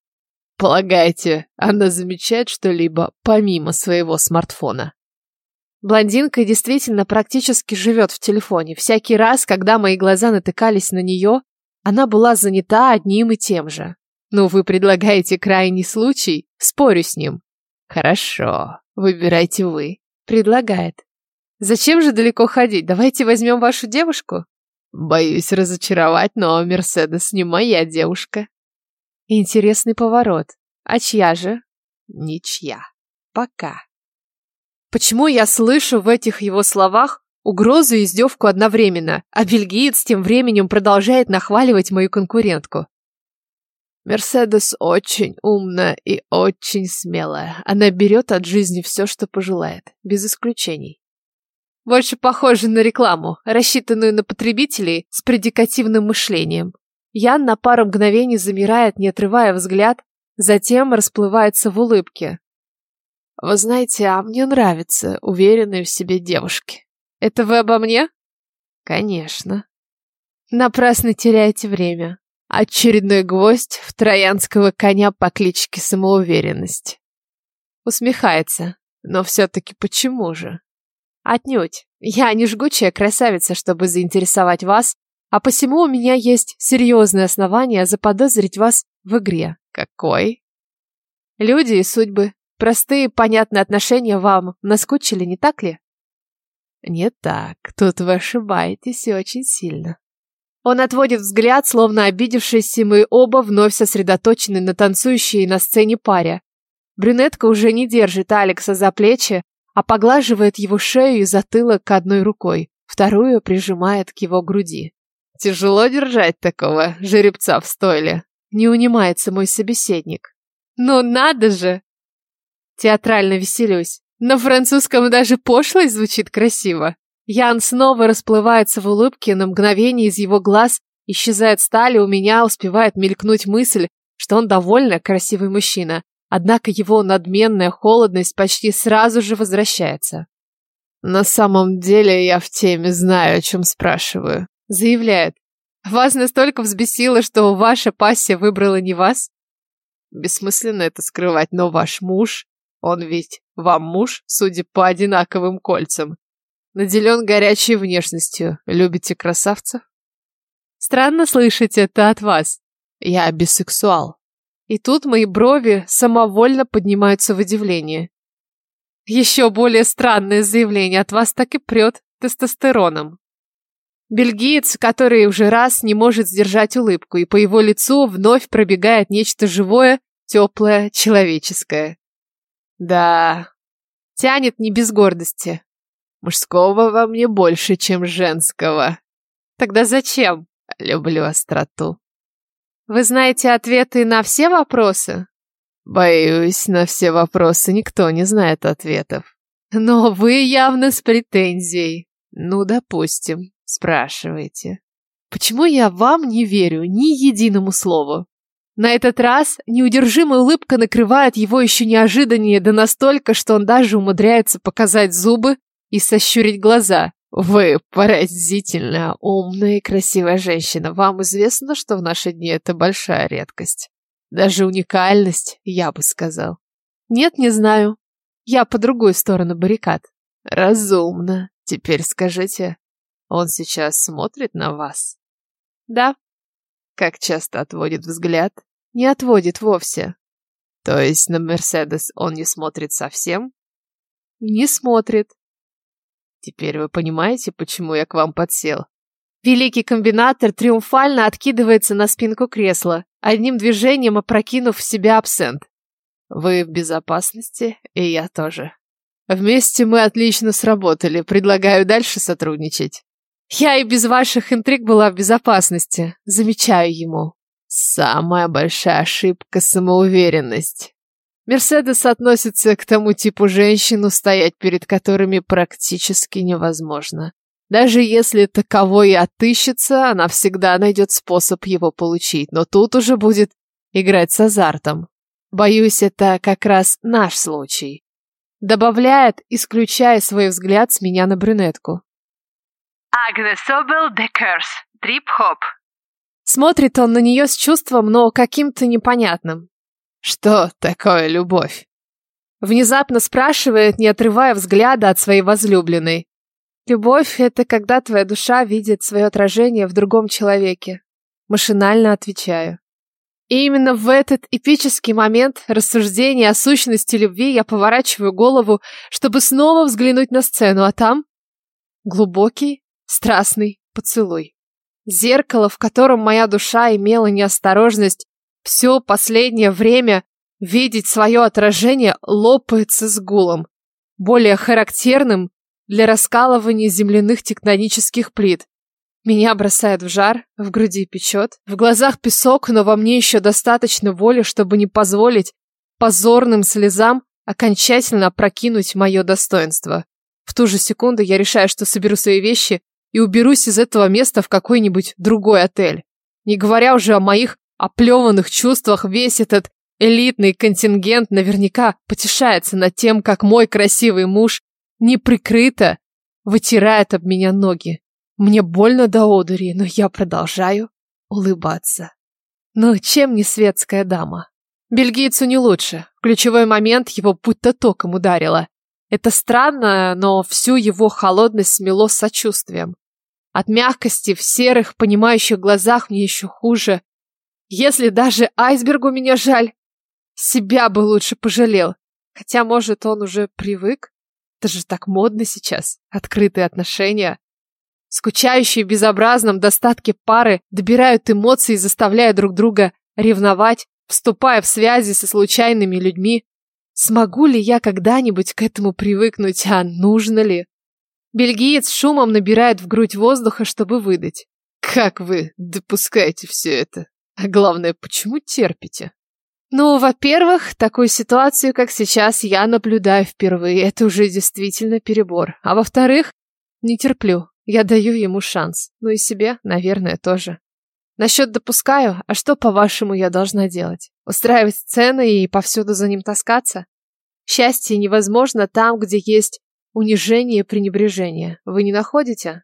Полагаете, она замечает что-либо помимо своего смартфона? Блондинка действительно практически живет в телефоне. Всякий раз, когда мои глаза натыкались на нее, она была занята одним и тем же. Ну, вы предлагаете крайний случай? Спорю с ним. Хорошо, выбирайте вы. Предлагает. Зачем же далеко ходить? Давайте возьмем вашу девушку. Боюсь разочаровать, но Мерседес не моя девушка. Интересный поворот. А чья же? Ничья. Пока. Почему я слышу в этих его словах угрозу и издевку одновременно, а бельгиец тем временем продолжает нахваливать мою конкурентку? Мерседес очень умная и очень смелая. Она берет от жизни все, что пожелает, без исключений. Больше похоже на рекламу, рассчитанную на потребителей с предикативным мышлением. Ян на пару мгновений замирает, не отрывая взгляд, затем расплывается в улыбке. Вы знаете, а мне нравятся уверенные в себе девушки. Это вы обо мне? Конечно. Напрасно теряете время. Очередной гвоздь в троянского коня по кличке Самоуверенность. Усмехается. Но все-таки почему же? Отнюдь. Я не жгучая красавица, чтобы заинтересовать вас а посему у меня есть серьезное основание заподозрить вас в игре. Какой? Люди и судьбы. Простые, понятные отношения вам наскучили, не так ли? Не так. Тут вы ошибаетесь и очень сильно. Он отводит взгляд, словно обидевшись, и мы оба вновь сосредоточены на танцующей на сцене паре. Брюнетка уже не держит Алекса за плечи, а поглаживает его шею и затылок одной рукой, вторую прижимает к его груди. Тяжело держать такого жеребца в стойле. Не унимается мой собеседник. Ну надо же! Театрально веселюсь. На французском даже пошлость звучит красиво. Ян снова расплывается в улыбке, на мгновение из его глаз исчезает сталь, и у меня успевает мелькнуть мысль, что он довольно красивый мужчина. Однако его надменная холодность почти сразу же возвращается. На самом деле я в теме знаю, о чем спрашиваю. Заявляет. Вас настолько взбесило, что ваша пассия выбрала не вас? Бессмысленно это скрывать, но ваш муж, он ведь вам муж, судя по одинаковым кольцам, наделен горячей внешностью. Любите красавцев? Странно слышать это от вас. Я бисексуал. И тут мои брови самовольно поднимаются в удивление. Еще более странное заявление от вас так и прет тестостероном. Бельгиец, который уже раз не может сдержать улыбку, и по его лицу вновь пробегает нечто живое, теплое, человеческое. Да, тянет не без гордости. Мужского во мне больше, чем женского. Тогда зачем? Люблю остроту. Вы знаете ответы на все вопросы? Боюсь, на все вопросы никто не знает ответов. Но вы явно с претензией. Ну, допустим. Спрашиваете. Почему я вам не верю ни единому слову? На этот раз неудержимая улыбка накрывает его еще неожиданнее, да настолько, что он даже умудряется показать зубы и сощурить глаза. Вы поразительно умная и красивая женщина. Вам известно, что в наши дни это большая редкость. Даже уникальность, я бы сказал. Нет, не знаю. Я по другую сторону баррикад. Разумно. Теперь скажите, он сейчас смотрит на вас? Да. Как часто отводит взгляд? Не отводит вовсе. То есть на Мерседес он не смотрит совсем? Не смотрит. Теперь вы понимаете, почему я к вам подсел? Великий комбинатор триумфально откидывается на спинку кресла, одним движением опрокинув в себя абсент. Вы в безопасности, и я тоже. Вместе мы отлично сработали. Предлагаю дальше сотрудничать. Я и без ваших интриг была в безопасности. Замечаю ему. Самая большая ошибка – самоуверенность. Мерседес относится к тому типу женщин, устоять перед которыми практически невозможно. Даже если таковой и отыщется, она всегда найдет способ его получить, но тут уже будет играть с азартом. Боюсь, это как раз наш случай. Добавляет, переключая свой взгляд с меня на брюнетку. Agnes Obel The Curse. Трип-хоп. Смотрит он на нее с чувством, но каким-то непонятным. Что такое любовь? Внезапно спрашивает, не отрывая взгляда от своей возлюбленной. Любовь — это когда твоя душа видит свое отражение в другом человеке. Машинально отвечаю. И именно в этот эпический момент рассуждения о сущности любви я поворачиваю голову, чтобы снова взглянуть на сцену, а там Глубокий, страстный поцелуй. Зеркало, в котором моя душа имела неосторожность все последнее время видеть свое отражение, лопается с гулом, более характерным для раскалывания земляных тектонических плит. Меня бросает в жар, в груди печет, в глазах песок, но во мне еще достаточно воли, чтобы не позволить позорным слезам окончательно опрокинуть мое достоинство. В ту же секунду я решаю, что соберу свои вещи и уберусь из этого места в какой-нибудь другой отель. Не говоря уже о моих оплеванных чувствах, весь этот элитный контингент наверняка потешается над тем, как мой красивый муж неприкрыто вытирает об меня ноги. Мне больно до одури, но я продолжаю улыбаться. Ну, чем не светская дама? Бельгийцу не лучше. ключевой момент его будто током ударило. Это странно, но всю его холодность смело сочувствием. От мягкости в серых, понимающих глазах мне еще хуже. Если даже айсбергу меня жаль, себя бы лучше пожалел. Хотя, может, он уже привык? Это же так модно сейчас. Открытые отношения. Скучающие в безобразном достатке пары добирают эмоции, заставляя друг друга ревновать, вступая в связи со случайными людьми. Смогу ли я когда-нибудь к этому привыкнуть, а нужно ли? Бельгиец шумом набирает в грудь воздуха, чтобы выдать. Как вы допускаете все это? А главное, почему терпите? Ну, во-первых, такую ситуацию, как сейчас, я наблюдаю впервые. Это уже действительно перебор. А во-вторых, не терплю. Я даю ему шанс. Ну и себе, наверное, тоже. Насчет допускаю, а что, по-вашему, я должна делать? Устраивать сцены и повсюду за ним таскаться? Счастье невозможно там, где есть унижение и пренебрежение. Вы не находите?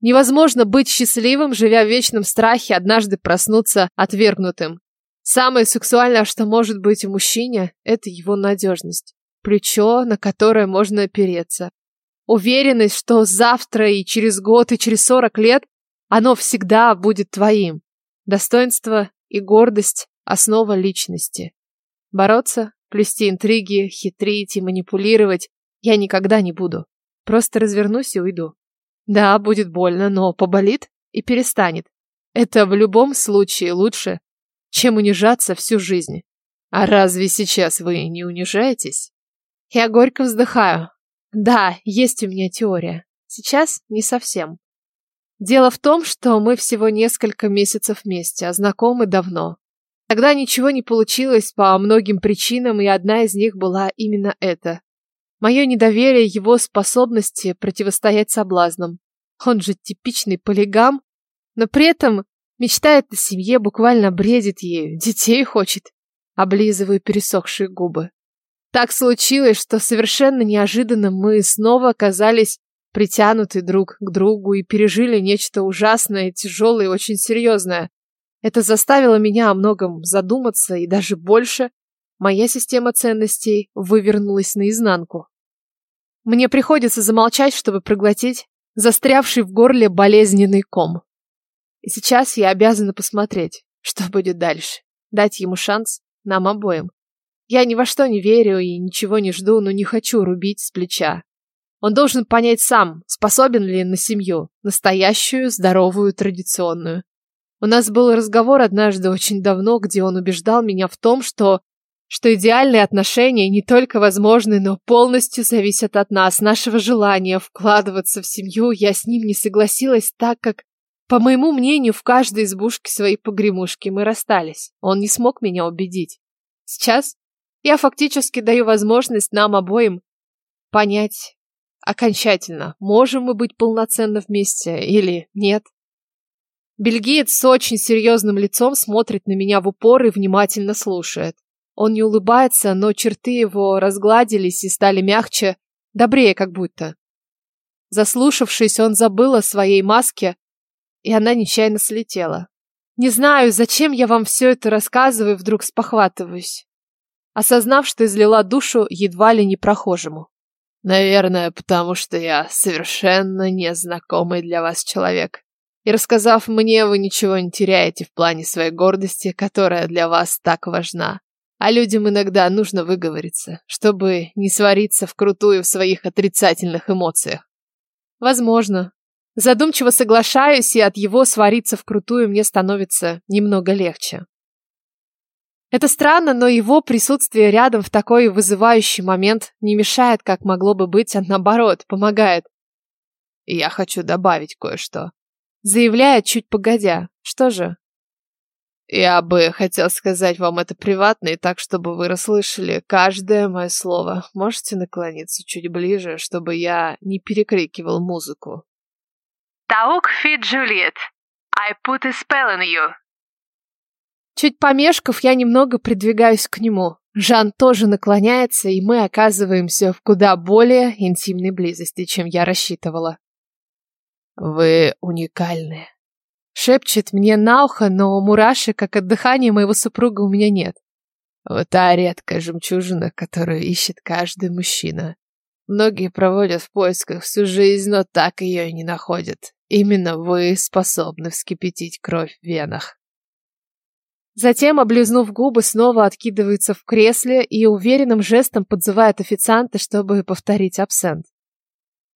Невозможно быть счастливым, живя в вечном страхе однажды проснуться отвергнутым. Самое сексуальное, что может быть в мужчине, это его надежность. Плечо, на которое можно опереться. Уверенность, что завтра и через год и через сорок лет оно всегда будет твоим. Достоинство и гордость – основа личности. Бороться, плести интриги, хитрить и манипулировать я никогда не буду. Просто развернусь и уйду. Да, будет больно, но поболит и перестанет. Это в любом случае лучше, чем унижаться всю жизнь. А разве сейчас вы не унижаетесь? Я горько вздыхаю. Да, есть у меня теория. Сейчас не совсем. Дело в том, что мы всего несколько месяцев вместе, а знакомы давно. Тогда ничего не получилось по многим причинам, и одна из них была именно эта. Мое недоверие его способности противостоять соблазнам. Он же типичный полигам, но при этом мечтает о семье, буквально бредит ею, детей хочет. Облизываю пересохшие губы. Так случилось, что совершенно неожиданно мы снова оказались притянуты друг к другу и пережили нечто ужасное, тяжелое и очень серьезное. Это заставило меня о многом задуматься, и даже больше моя система ценностей вывернулась наизнанку. Мне приходится замолчать, чтобы проглотить застрявший в горле болезненный ком. И сейчас я обязана посмотреть, что будет дальше. Дать ему шанс нам обоим. Я ни во что не верю и ничего не жду, но не хочу рубить с плеча. Он должен понять сам, способен ли на семью, настоящую, здоровую, традиционную. У нас был разговор однажды очень давно, где он убеждал меня в том, что что идеальные отношения не только возможны, но полностью зависят от нас, нашего желания вкладываться в семью. Я с ним не согласилась, так как, по моему мнению, в каждой избушке свои погремушки мы расстались. Он не смог меня убедить. Сейчас я фактически даю возможность нам обоим понять, окончательно, можем мы быть полноценно вместе или нет. Бельгиец с очень серьезным лицом смотрит на меня в упор и внимательно слушает. Он не улыбается, но черты его разгладились и стали мягче, добрее как будто. Заслушавшись, он забыл о своей маске, и она нечаянно слетела. Не знаю, зачем я вам все это рассказываю, вдруг спохватываюсь, осознав, что излила душу едва ли не прохожему. Наверное, потому что я совершенно незнакомый для вас человек. И рассказав мне, вы ничего не теряете в плане своей гордости, которая для вас так важна. А людям иногда нужно выговориться, чтобы не свариться вкрутую в своих отрицательных эмоциях. Возможно. Задумчиво соглашаюсь, и от его свариться вкрутую мне становится немного легче. Это странно, но его присутствие рядом в такой вызывающий момент не мешает, как могло бы быть, а наоборот, помогает. Я хочу добавить кое-что. Заявляет чуть погодя. Что же? Я бы хотел сказать вам это приватно и так, чтобы вы расслышали каждое мое слово. Можете наклониться чуть ближе, чтобы я не перекрикивал музыку? Tauk feat Juliet. I put a spell on you. Чуть помешкав, я немного придвигаюсь к нему. Жан тоже наклоняется, и мы оказываемся в куда более интимной близости, чем я рассчитывала. «Вы уникальны», — шепчет мне на ухо, но мурашек, как от дыхания моего супруга, у меня нет. Вот та редкая жемчужина, которую ищет каждый мужчина. Многие проводят в поисках всю жизнь, но так ее и не находят. Именно вы способны вскипятить кровь в венах. Затем, облизнув губы, снова откидывается в кресле и уверенным жестом подзывает официанта, чтобы повторить абсент.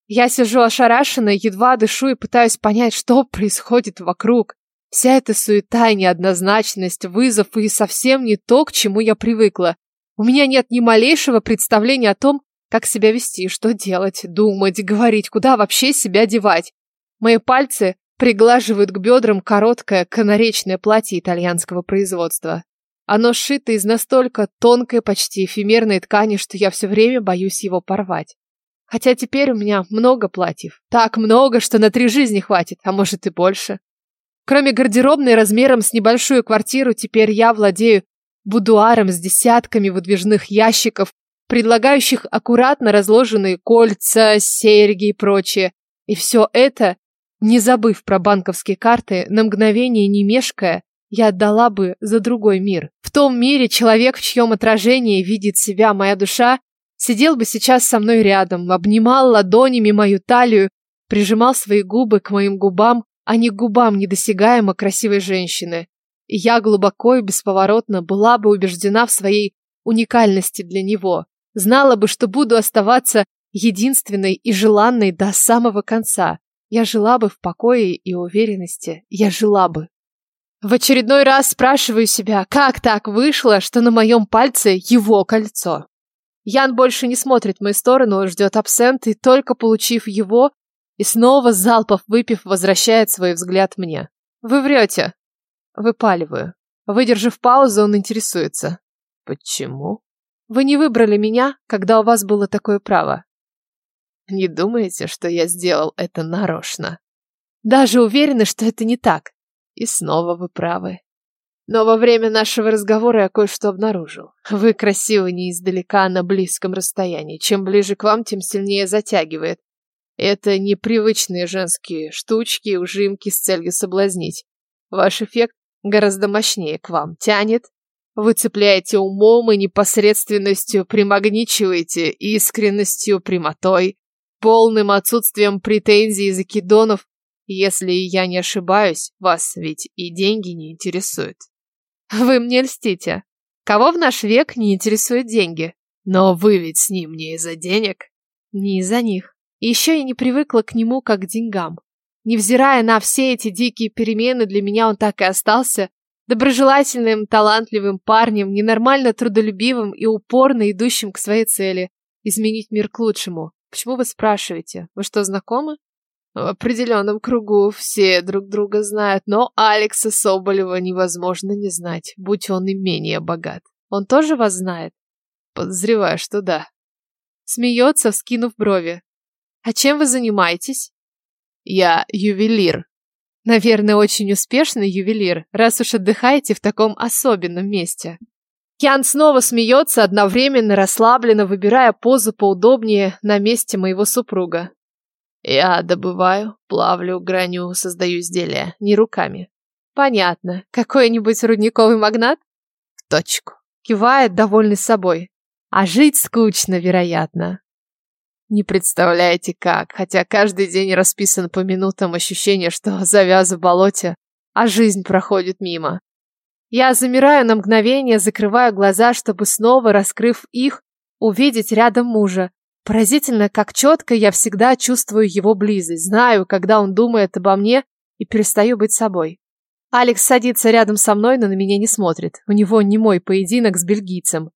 Я сижу ошарашенно, едва дышу и пытаюсь понять, что происходит вокруг. Вся эта суета и неоднозначность, вызов и совсем не то, к чему я привыкла. У меня нет ни малейшего представления о том, как себя вести, что делать, думать, говорить, куда вообще себя девать. Мои пальцы приглаживают к бедрам короткое канаречное платье итальянского производства. Оно сшито из настолько тонкой, почти эфемерной ткани, что я все время боюсь его порвать. Хотя теперь у меня много платьев. Так много, что на три жизни хватит, а может и больше. Кроме гардеробной размером с небольшую квартиру, теперь я владею будуаром с десятками выдвижных ящиков, предлагающих аккуратно разложенные кольца, серьги и прочее. И все это не забыв про банковские карты, на мгновение не мешкая, я отдала бы за другой мир. В том мире человек, в чьем отражении видит себя моя душа, сидел бы сейчас со мной рядом, обнимал ладонями мою талию, прижимал свои губы к моим губам, а не к губам недосягаемо красивой женщины. И я глубоко и бесповоротно была бы убеждена в своей уникальности для него. Знала бы, что буду оставаться единственной и желанной до самого конца. Я жила бы в покое и уверенности. Я жила бы. В очередной раз спрашиваю себя, как так вышло, что на моем пальце его кольцо. Ян больше не смотрит в мою сторону, он ждет абсент, и только получив его, и снова залпов выпив, возвращает свой взгляд мне. Вы врете. Выпаливаю. Выдержав паузу, он интересуется. Почему? Вы не выбрали меня, когда у вас было такое право. Не думаете, что я сделал это нарочно? Даже уверены, что это не так. И снова вы правы. Но во время нашего разговора я кое-что обнаружил. Вы красивы не издалека, а на близком расстоянии. Чем ближе к вам, тем сильнее затягивает. Это непривычные женские штучки, ужимки с целью соблазнить. Ваш эффект гораздо мощнее к вам тянет. Вы цепляете умом и непосредственностью примагничиваете, искренностью, прямотой полным отсутствием претензий и закидонов. Если я не ошибаюсь, вас ведь и деньги не интересуют. Вы мне льстите. Кого в наш век не интересуют деньги? Но вы ведь с ним не из-за денег. Не из-за них. Еще я не привыкла к нему как к деньгам. Невзирая на все эти дикие перемены, для меня он так и остался доброжелательным, талантливым парнем, ненормально трудолюбивым и упорно идущим к своей цели – изменить мир к лучшему. Почему вы спрашиваете? Вы что, знакомы? В определенном кругу все друг друга знают, но Алекса Соболева невозможно не знать, будь он и менее богат. Он тоже вас знает? Подозреваю, что да. Смеется, вскинув брови. А чем вы занимаетесь? Я ювелир. Наверное, очень успешный ювелир, раз уж отдыхаете в таком особенном месте. Ян снова смеется, одновременно расслабленно выбирая позу поудобнее на месте моего супруга. Я добываю, плавлю, граню, создаю изделия, не руками. Понятно. Какой-нибудь рудниковый магнат? В точку. Кивает, довольный собой. А жить скучно, вероятно. Не представляете как, хотя каждый день расписан по минутам ощущение, что завязу в болоте, а жизнь проходит мимо. Я замираю на мгновение, закрываю глаза, чтобы снова, раскрыв их, увидеть рядом мужа, Поразительно, как четко я всегда чувствую его близость, знаю, когда он думает обо мне и перестаю быть собой. Алекс садится рядом со мной, но на меня не смотрит. У него не мой поединок с бельгийцем.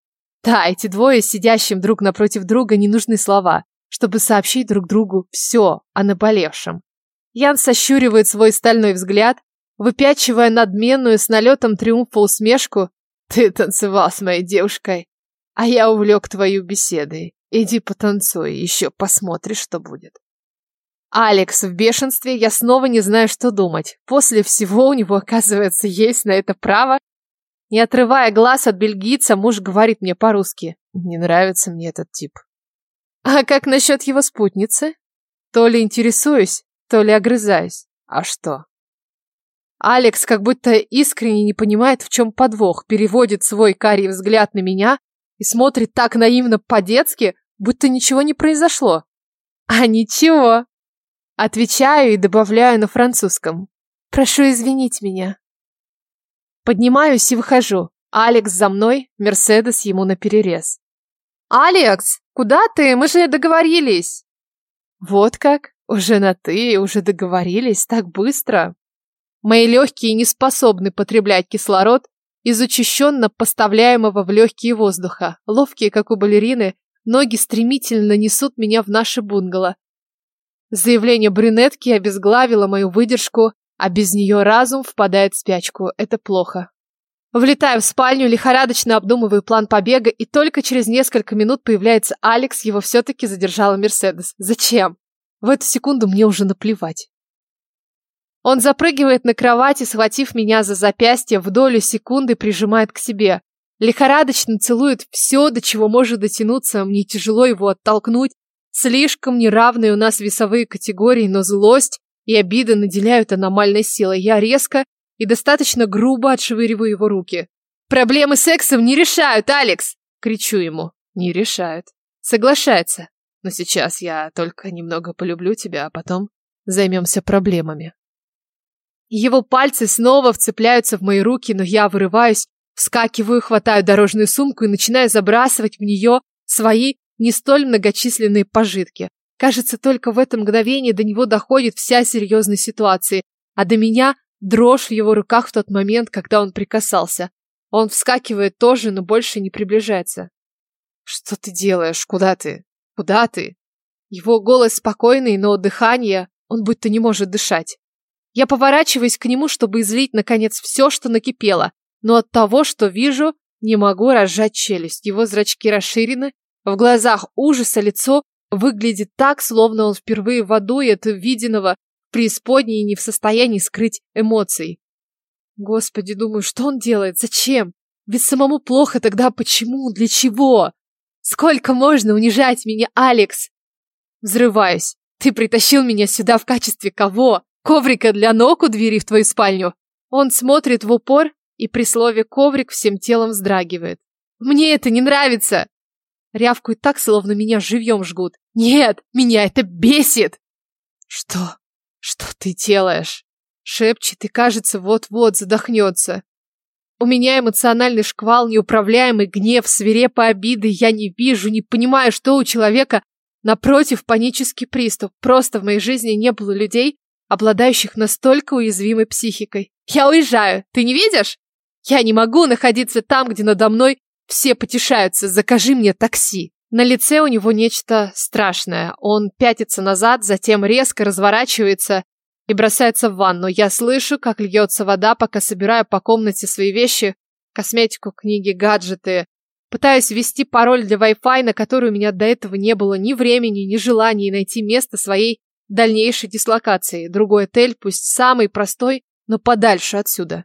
Да, эти двое, сидящим друг напротив друга, не нужны слова, чтобы сообщить друг другу все о наболевшем. Ян сощуривает свой стальной взгляд, выпячивая надменную с налетом триумфа усмешку. «Ты танцевал с моей девушкой, а я увлек твою беседой. Иди потанцуй, еще посмотришь, что будет». Алекс в бешенстве, я снова не знаю, что думать. После всего у него, оказывается, есть на это право. Не отрывая глаз от бельгийца, муж говорит мне по-русски. Не нравится мне этот тип. А как насчет его спутницы? То ли интересуюсь, то ли огрызаюсь. А что? Алекс как будто искренне не понимает, в чем подвох, переводит свой карий взгляд на меня и смотрит так наивно по-детски, будто ничего не произошло. А ничего. Отвечаю и добавляю на французском. Прошу извинить меня. Поднимаюсь и выхожу. Алекс за мной, Мерседес ему наперерез. «Алекс, куда ты? Мы же договорились!» Вот как? Уже на «ты» уже договорились так быстро? Мои легкие не способны потреблять кислород из учащенно поставляемого в легкие воздуха. Ловкие, как у балерины, ноги стремительно несут меня в наше бунгало, Заявление брюнетки обезглавило мою выдержку, а без нее разум впадает в спячку. Это плохо. Влетаю в спальню, лихорадочно обдумываю план побега, и только через несколько минут появляется Алекс, его все-таки задержала Мерседес. Зачем? В эту секунду мне уже наплевать. Он запрыгивает на кровати, схватив меня за запястье, в долю секунды прижимает к себе. Лихорадочно целует все, до чего может дотянуться, мне тяжело его оттолкнуть, Слишком неравные у нас весовые категории, но злость и обида наделяют аномальной силой. Я резко и достаточно грубо отшвыриваю его руки. «Проблемы с сексом не решают, Алекс!» Кричу ему. «Не решают». Соглашается. Но сейчас я только немного полюблю тебя, а потом займемся проблемами. Его пальцы снова вцепляются в мои руки, но я вырываюсь, вскакиваю, хватаю дорожную сумку и начинаю забрасывать в нее свои не столь многочисленные пожитки. Кажется, только в это мгновение до него доходит вся серьезность ситуации, а до меня дрожь в его руках в тот момент, когда он прикасался. Он вскакивает тоже, но больше не приближается. «Что ты делаешь? Куда ты? Куда ты?» Его голос спокойный, но дыхание, он будто не может дышать. Я поворачиваюсь к нему, чтобы излить, наконец, все, что накипело, но от того, что вижу, не могу разжать челюсть. Его зрачки расширены, в глазах ужаса лицо выглядит так, словно он впервые в аду и от виденного преисподней не в состоянии скрыть эмоций. Господи, думаю, что он делает? Зачем? Ведь самому плохо тогда почему? Для чего? Сколько можно унижать меня, Алекс? Взрываюсь. Ты притащил меня сюда в качестве кого? Коврика для ног у двери в твою спальню? Он смотрит в упор и при слове коврик всем телом вздрагивает. Мне это не нравится. Рявкаю так, словно меня живьем жгут. Нет, меня это бесит! Что? Что ты делаешь? Шепчет и, кажется, вот-вот задохнется. У меня эмоциональный шквал, неуправляемый гнев, свирепая обиды. Я не вижу, не понимаю, что у человека напротив панический приступ. Просто в моей жизни не было людей, обладающих настолько уязвимой психикой. Я уезжаю, ты не видишь? Я не могу находиться там, где надо мной все потешаются, закажи мне такси. На лице у него нечто страшное. Он пятится назад, затем резко разворачивается и бросается в ванну. Я слышу, как льется вода, пока собираю по комнате свои вещи, косметику, книги, гаджеты. Пытаюсь ввести пароль для Wi-Fi, на который у меня до этого не было ни времени, ни желания найти место своей дальнейшей дислокации. Другой отель, пусть самый простой, но подальше отсюда.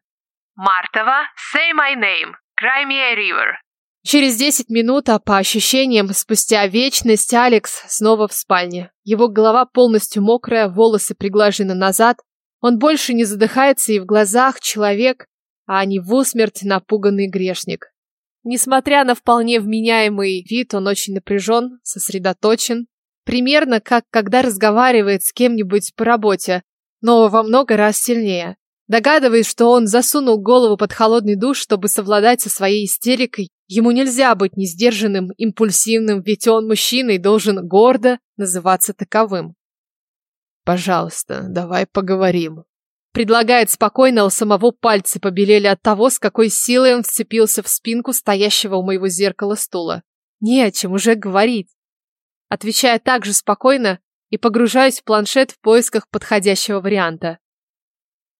Мартова, say my name. Crimea River. Через десять минут, а по ощущениям, спустя вечность, Алекс снова в спальне. Его голова полностью мокрая, волосы приглажены назад. Он больше не задыхается и в глазах человек, а не в усмерть напуганный грешник. Несмотря на вполне вменяемый вид, он очень напряжен, сосредоточен. Примерно как когда разговаривает с кем-нибудь по работе, но во много раз сильнее. Догадываясь, что он засунул голову под холодный душ, чтобы совладать со своей истерикой, ему нельзя быть несдержанным, импульсивным, ведь он мужчина и должен гордо называться таковым. «Пожалуйста, давай поговорим», Предлагает спокойно, у самого пальцы побелели от того, с какой силой он вцепился в спинку стоящего у моего зеркала стула. Не о чем уже говорить. Отвечая так же спокойно и погружаюсь в планшет в поисках подходящего варианта.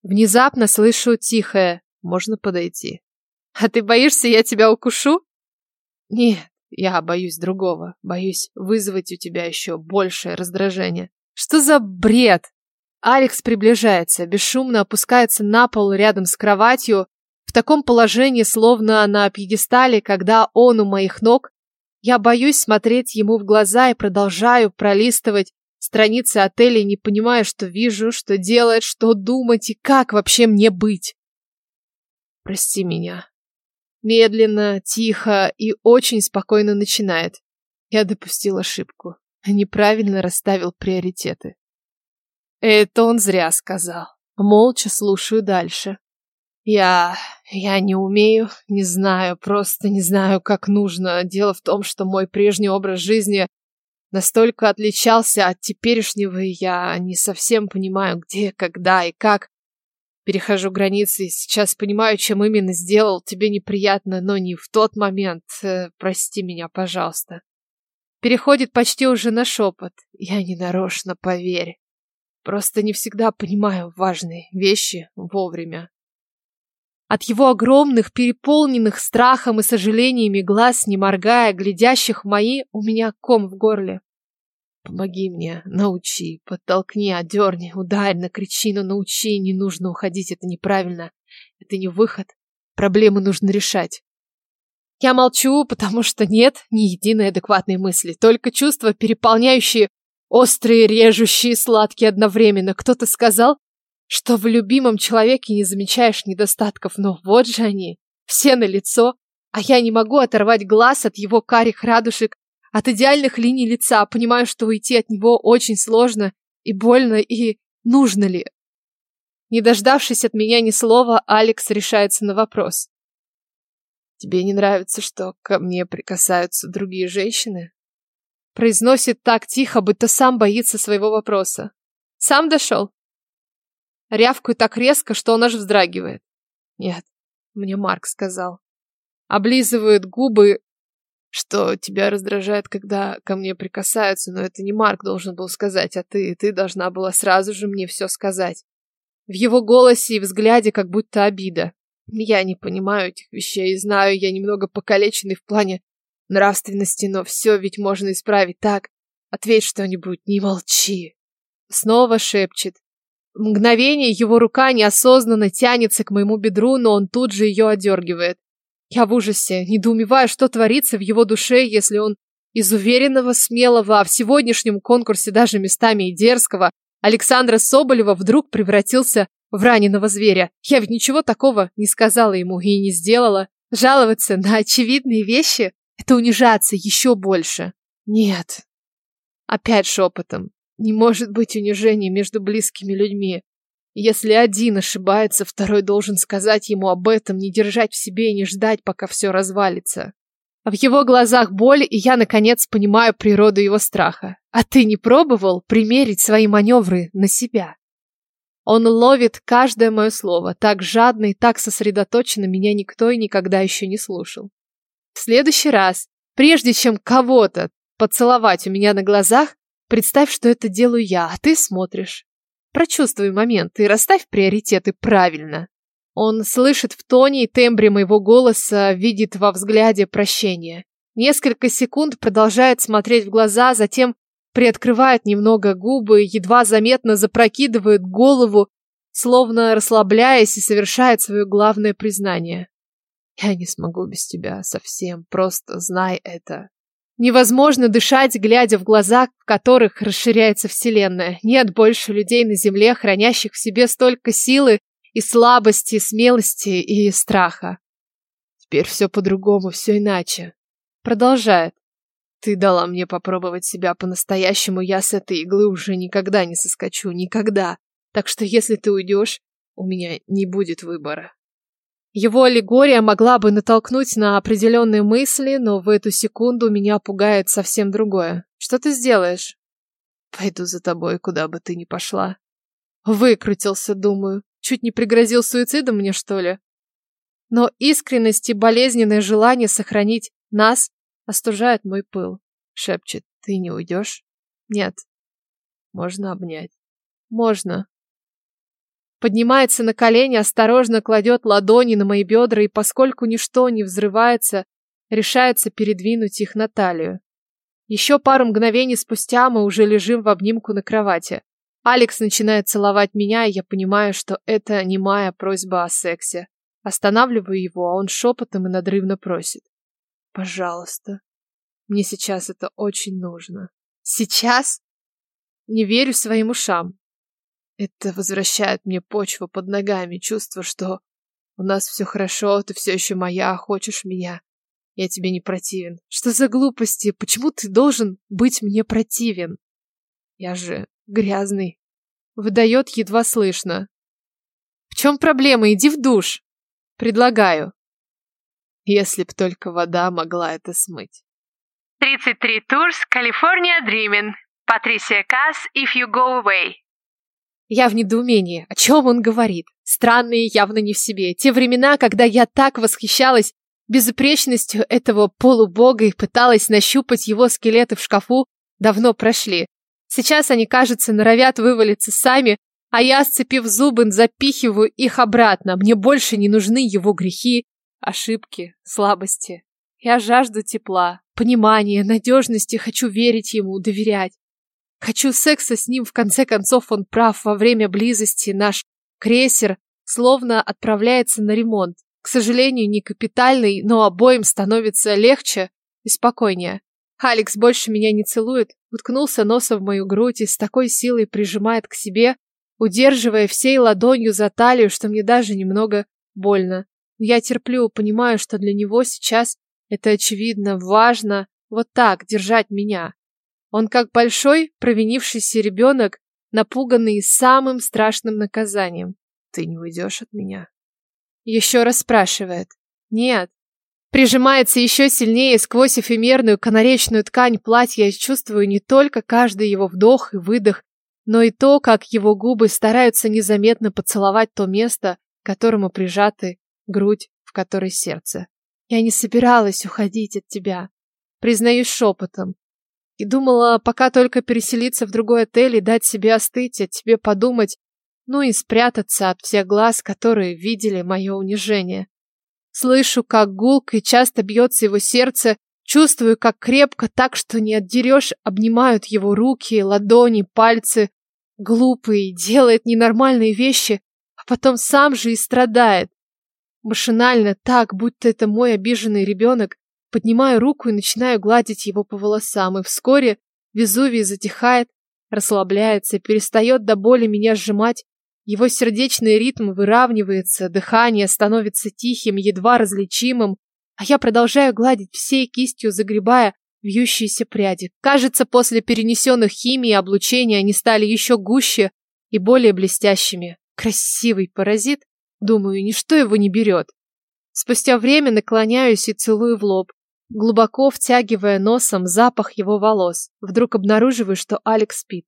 Внезапно слышу тихое «Можно подойти?» «А ты боишься, я тебя укушу?» «Нет, я боюсь другого. Боюсь вызвать у тебя еще большее раздражение». «Что за бред?» Алекс приближается, бесшумно опускается на пол рядом с кроватью, в таком положении, словно на пьедестале, когда он у моих ног. Я боюсь смотреть ему в глаза и продолжаю пролистывать страницы отеля, не понимая, что вижу, что делать, что думать и как вообще мне быть. Прости меня. Медленно, тихо и очень спокойно начинает. Я допустил ошибку. Неправильно расставил приоритеты. Это он зря сказал. Молча слушаю дальше. Я... я не умею, не знаю, просто не знаю, как нужно. Дело в том, что мой прежний образ жизни настолько отличался от теперешнего, и я не совсем понимаю, где, когда и как. Перехожу границы и сейчас понимаю, чем именно сделал тебе неприятно, но не в тот момент. Э, прости меня, пожалуйста. Переходит почти уже на шепот. Я не нарочно, поверь. Просто не всегда понимаю важные вещи вовремя. От его огромных, переполненных страхом и сожалениями глаз, не моргая, глядящих в мои, у меня ком в горле. Помоги мне, научи, подтолкни, одерни, ударь, накричи, но научи, не нужно уходить, это неправильно. Это не выход. Проблемы нужно решать. Я молчу, потому что нет ни единой адекватной мысли, только чувства, переполняющие Острые, режущие, сладкие одновременно. Кто-то сказал, что в любимом человеке не замечаешь недостатков, но вот же они, все на лицо, а я не могу оторвать глаз от его карих радужек, от идеальных линий лица, понимаю, что уйти от него очень сложно и больно, и нужно ли. Не дождавшись от меня ни слова, Алекс решается на вопрос. Тебе не нравится, что ко мне прикасаются другие женщины? Произносит так тихо, будто сам боится своего вопроса. Сам дошел? Рявкаю так резко, что он аж вздрагивает. Нет, мне Марк сказал. Облизывает губы, что тебя раздражает, когда ко мне прикасаются, но это не Марк должен был сказать, а ты, ты должна была сразу же мне все сказать. В его голосе и взгляде как будто обида. Я не понимаю этих вещей знаю, я немного покалеченный в плане нравственности, но все ведь можно исправить так. Ответь что-нибудь, не молчи. Снова шепчет. Мгновение его рука неосознанно тянется к моему бедру, но он тут же ее одергивает. Я в ужасе, недоумеваю, что творится в его душе, если он из уверенного, смелого, а в сегодняшнем конкурсе даже местами и дерзкого, Александра Соболева вдруг превратился в раненого зверя. Я ведь ничего такого не сказала ему и не сделала. Жаловаться на очевидные вещи это унижаться еще больше. Нет. Опять шепотом. Не может быть унижения между близкими людьми. Если один ошибается, второй должен сказать ему об этом, не держать в себе и не ждать, пока все развалится. В его глазах боль, и я, наконец, понимаю природу его страха. А ты не пробовал примерить свои маневры на себя? Он ловит каждое мое слово. Так жадно и так сосредоточенно меня никто и никогда еще не слушал. В следующий раз, прежде чем кого-то поцеловать у меня на глазах, представь, что это делаю я, а ты смотришь. Прочувствуй момент и расставь приоритеты правильно. Он слышит в тоне и тембре моего голоса, видит во взгляде прощение. Несколько секунд продолжает смотреть в глаза, затем приоткрывает немного губы, едва заметно запрокидывает голову, словно расслабляясь и совершает свое главное признание. Я не смогу без тебя совсем, просто знай это. Невозможно дышать, глядя в глаза, в которых расширяется Вселенная. Нет больше людей на Земле, хранящих в себе столько силы и слабости, смелости и страха. Теперь все по-другому, все иначе. Продолжает. Ты дала мне попробовать себя по-настоящему, я с этой иглы уже никогда не соскочу, никогда. Так что если ты уйдешь, у меня не будет выбора. Его аллегория могла бы натолкнуть на определенные мысли, но в эту секунду меня пугает совсем другое. Что ты сделаешь? Пойду за тобой, куда бы ты ни пошла. Выкрутился, думаю. Чуть не пригрозил суицидом мне, что ли? Но искренность и болезненное желание сохранить нас остужает мой пыл. Шепчет, ты не уйдешь? Нет. Можно обнять. Можно. Поднимается на колени, осторожно кладет ладони на мои бедра, и поскольку ничто не взрывается, решается передвинуть их на талию. Еще пару мгновений спустя мы уже лежим в обнимку на кровати. Алекс начинает целовать меня, и я понимаю, что это не моя просьба о сексе. Останавливаю его, а он шепотом и надрывно просит. «Пожалуйста, мне сейчас это очень нужно». «Сейчас?» Не верю своим ушам. Это возвращает мне почву под ногами, чувство, что у нас все хорошо, ты все еще моя, хочешь меня. Я тебе не противен. Что за глупости? Почему ты должен быть мне противен? Я же грязный. Выдает едва слышно. В чем проблема? Иди в душ. Предлагаю. Если б только вода могла это смыть. 33 Tours, California Dreaming. Патрисия Касс, If You Go Away. Я в недоумении. О чем он говорит? Странные, явно не в себе. Те времена, когда я так восхищалась безупречностью этого полубога и пыталась нащупать его скелеты в шкафу, давно прошли. Сейчас они, кажется, норовят вывалиться сами, а я, сцепив зубы, запихиваю их обратно. Мне больше не нужны его грехи, ошибки, слабости. Я жажду тепла, понимания, надежности, хочу верить ему, доверять. Хочу секса с ним, в конце концов он прав, во время близости наш крейсер словно отправляется на ремонт. К сожалению, не капитальный, но обоим становится легче и спокойнее. Алекс больше меня не целует, уткнулся носом в мою грудь и с такой силой прижимает к себе, удерживая всей ладонью за талию, что мне даже немного больно. Я терплю, понимаю, что для него сейчас это очевидно, важно вот так держать меня. Он как большой, провинившийся ребенок, напуганный самым страшным наказанием. Ты не уйдешь от меня? Еще раз спрашивает. Нет. Прижимается еще сильнее сквозь эфемерную канаречную ткань платья. Я чувствую не только каждый его вдох и выдох, но и то, как его губы стараются незаметно поцеловать то место, которому прижаты грудь, в которой сердце. Я не собиралась уходить от тебя. Признаюсь шепотом. И думала, пока только переселиться в другой отель и дать себе остыть, о тебе подумать, ну и спрятаться от всех глаз, которые видели мое унижение. Слышу, как гулко и часто бьется его сердце, чувствую, как крепко, так что не отдерешь, обнимают его руки, ладони, пальцы. Глупый, делает ненормальные вещи, а потом сам же и страдает. Машинально, так, будто это мой обиженный ребенок, поднимаю руку и начинаю гладить его по волосам, и вскоре Везувий затихает, расслабляется, перестает до боли меня сжимать, его сердечный ритм выравнивается, дыхание становится тихим, едва различимым, а я продолжаю гладить всей кистью, загребая вьющиеся пряди. Кажется, после перенесенных химии и облучения они стали еще гуще и более блестящими. Красивый паразит, думаю, ничто его не берет. Спустя время наклоняюсь и целую в лоб, глубоко втягивая носом запах его волос. Вдруг обнаруживаю, что Алекс спит.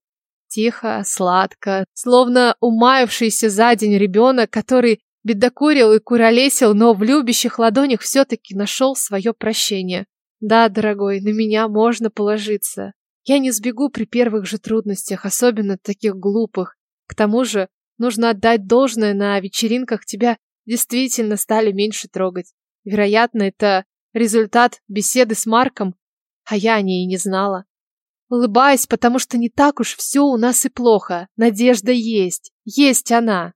Тихо, сладко, словно умаявшийся за день ребенок, который бедокурил и куролесил, но в любящих ладонях все-таки нашел свое прощение. Да, дорогой, на меня можно положиться. Я не сбегу при первых же трудностях, особенно таких глупых. К тому же, нужно отдать должное, на вечеринках тебя действительно стали меньше трогать. Вероятно, это результат беседы с Марком, а я о ней не знала. Улыбаюсь, потому что не так уж все у нас и плохо. Надежда есть. Есть она.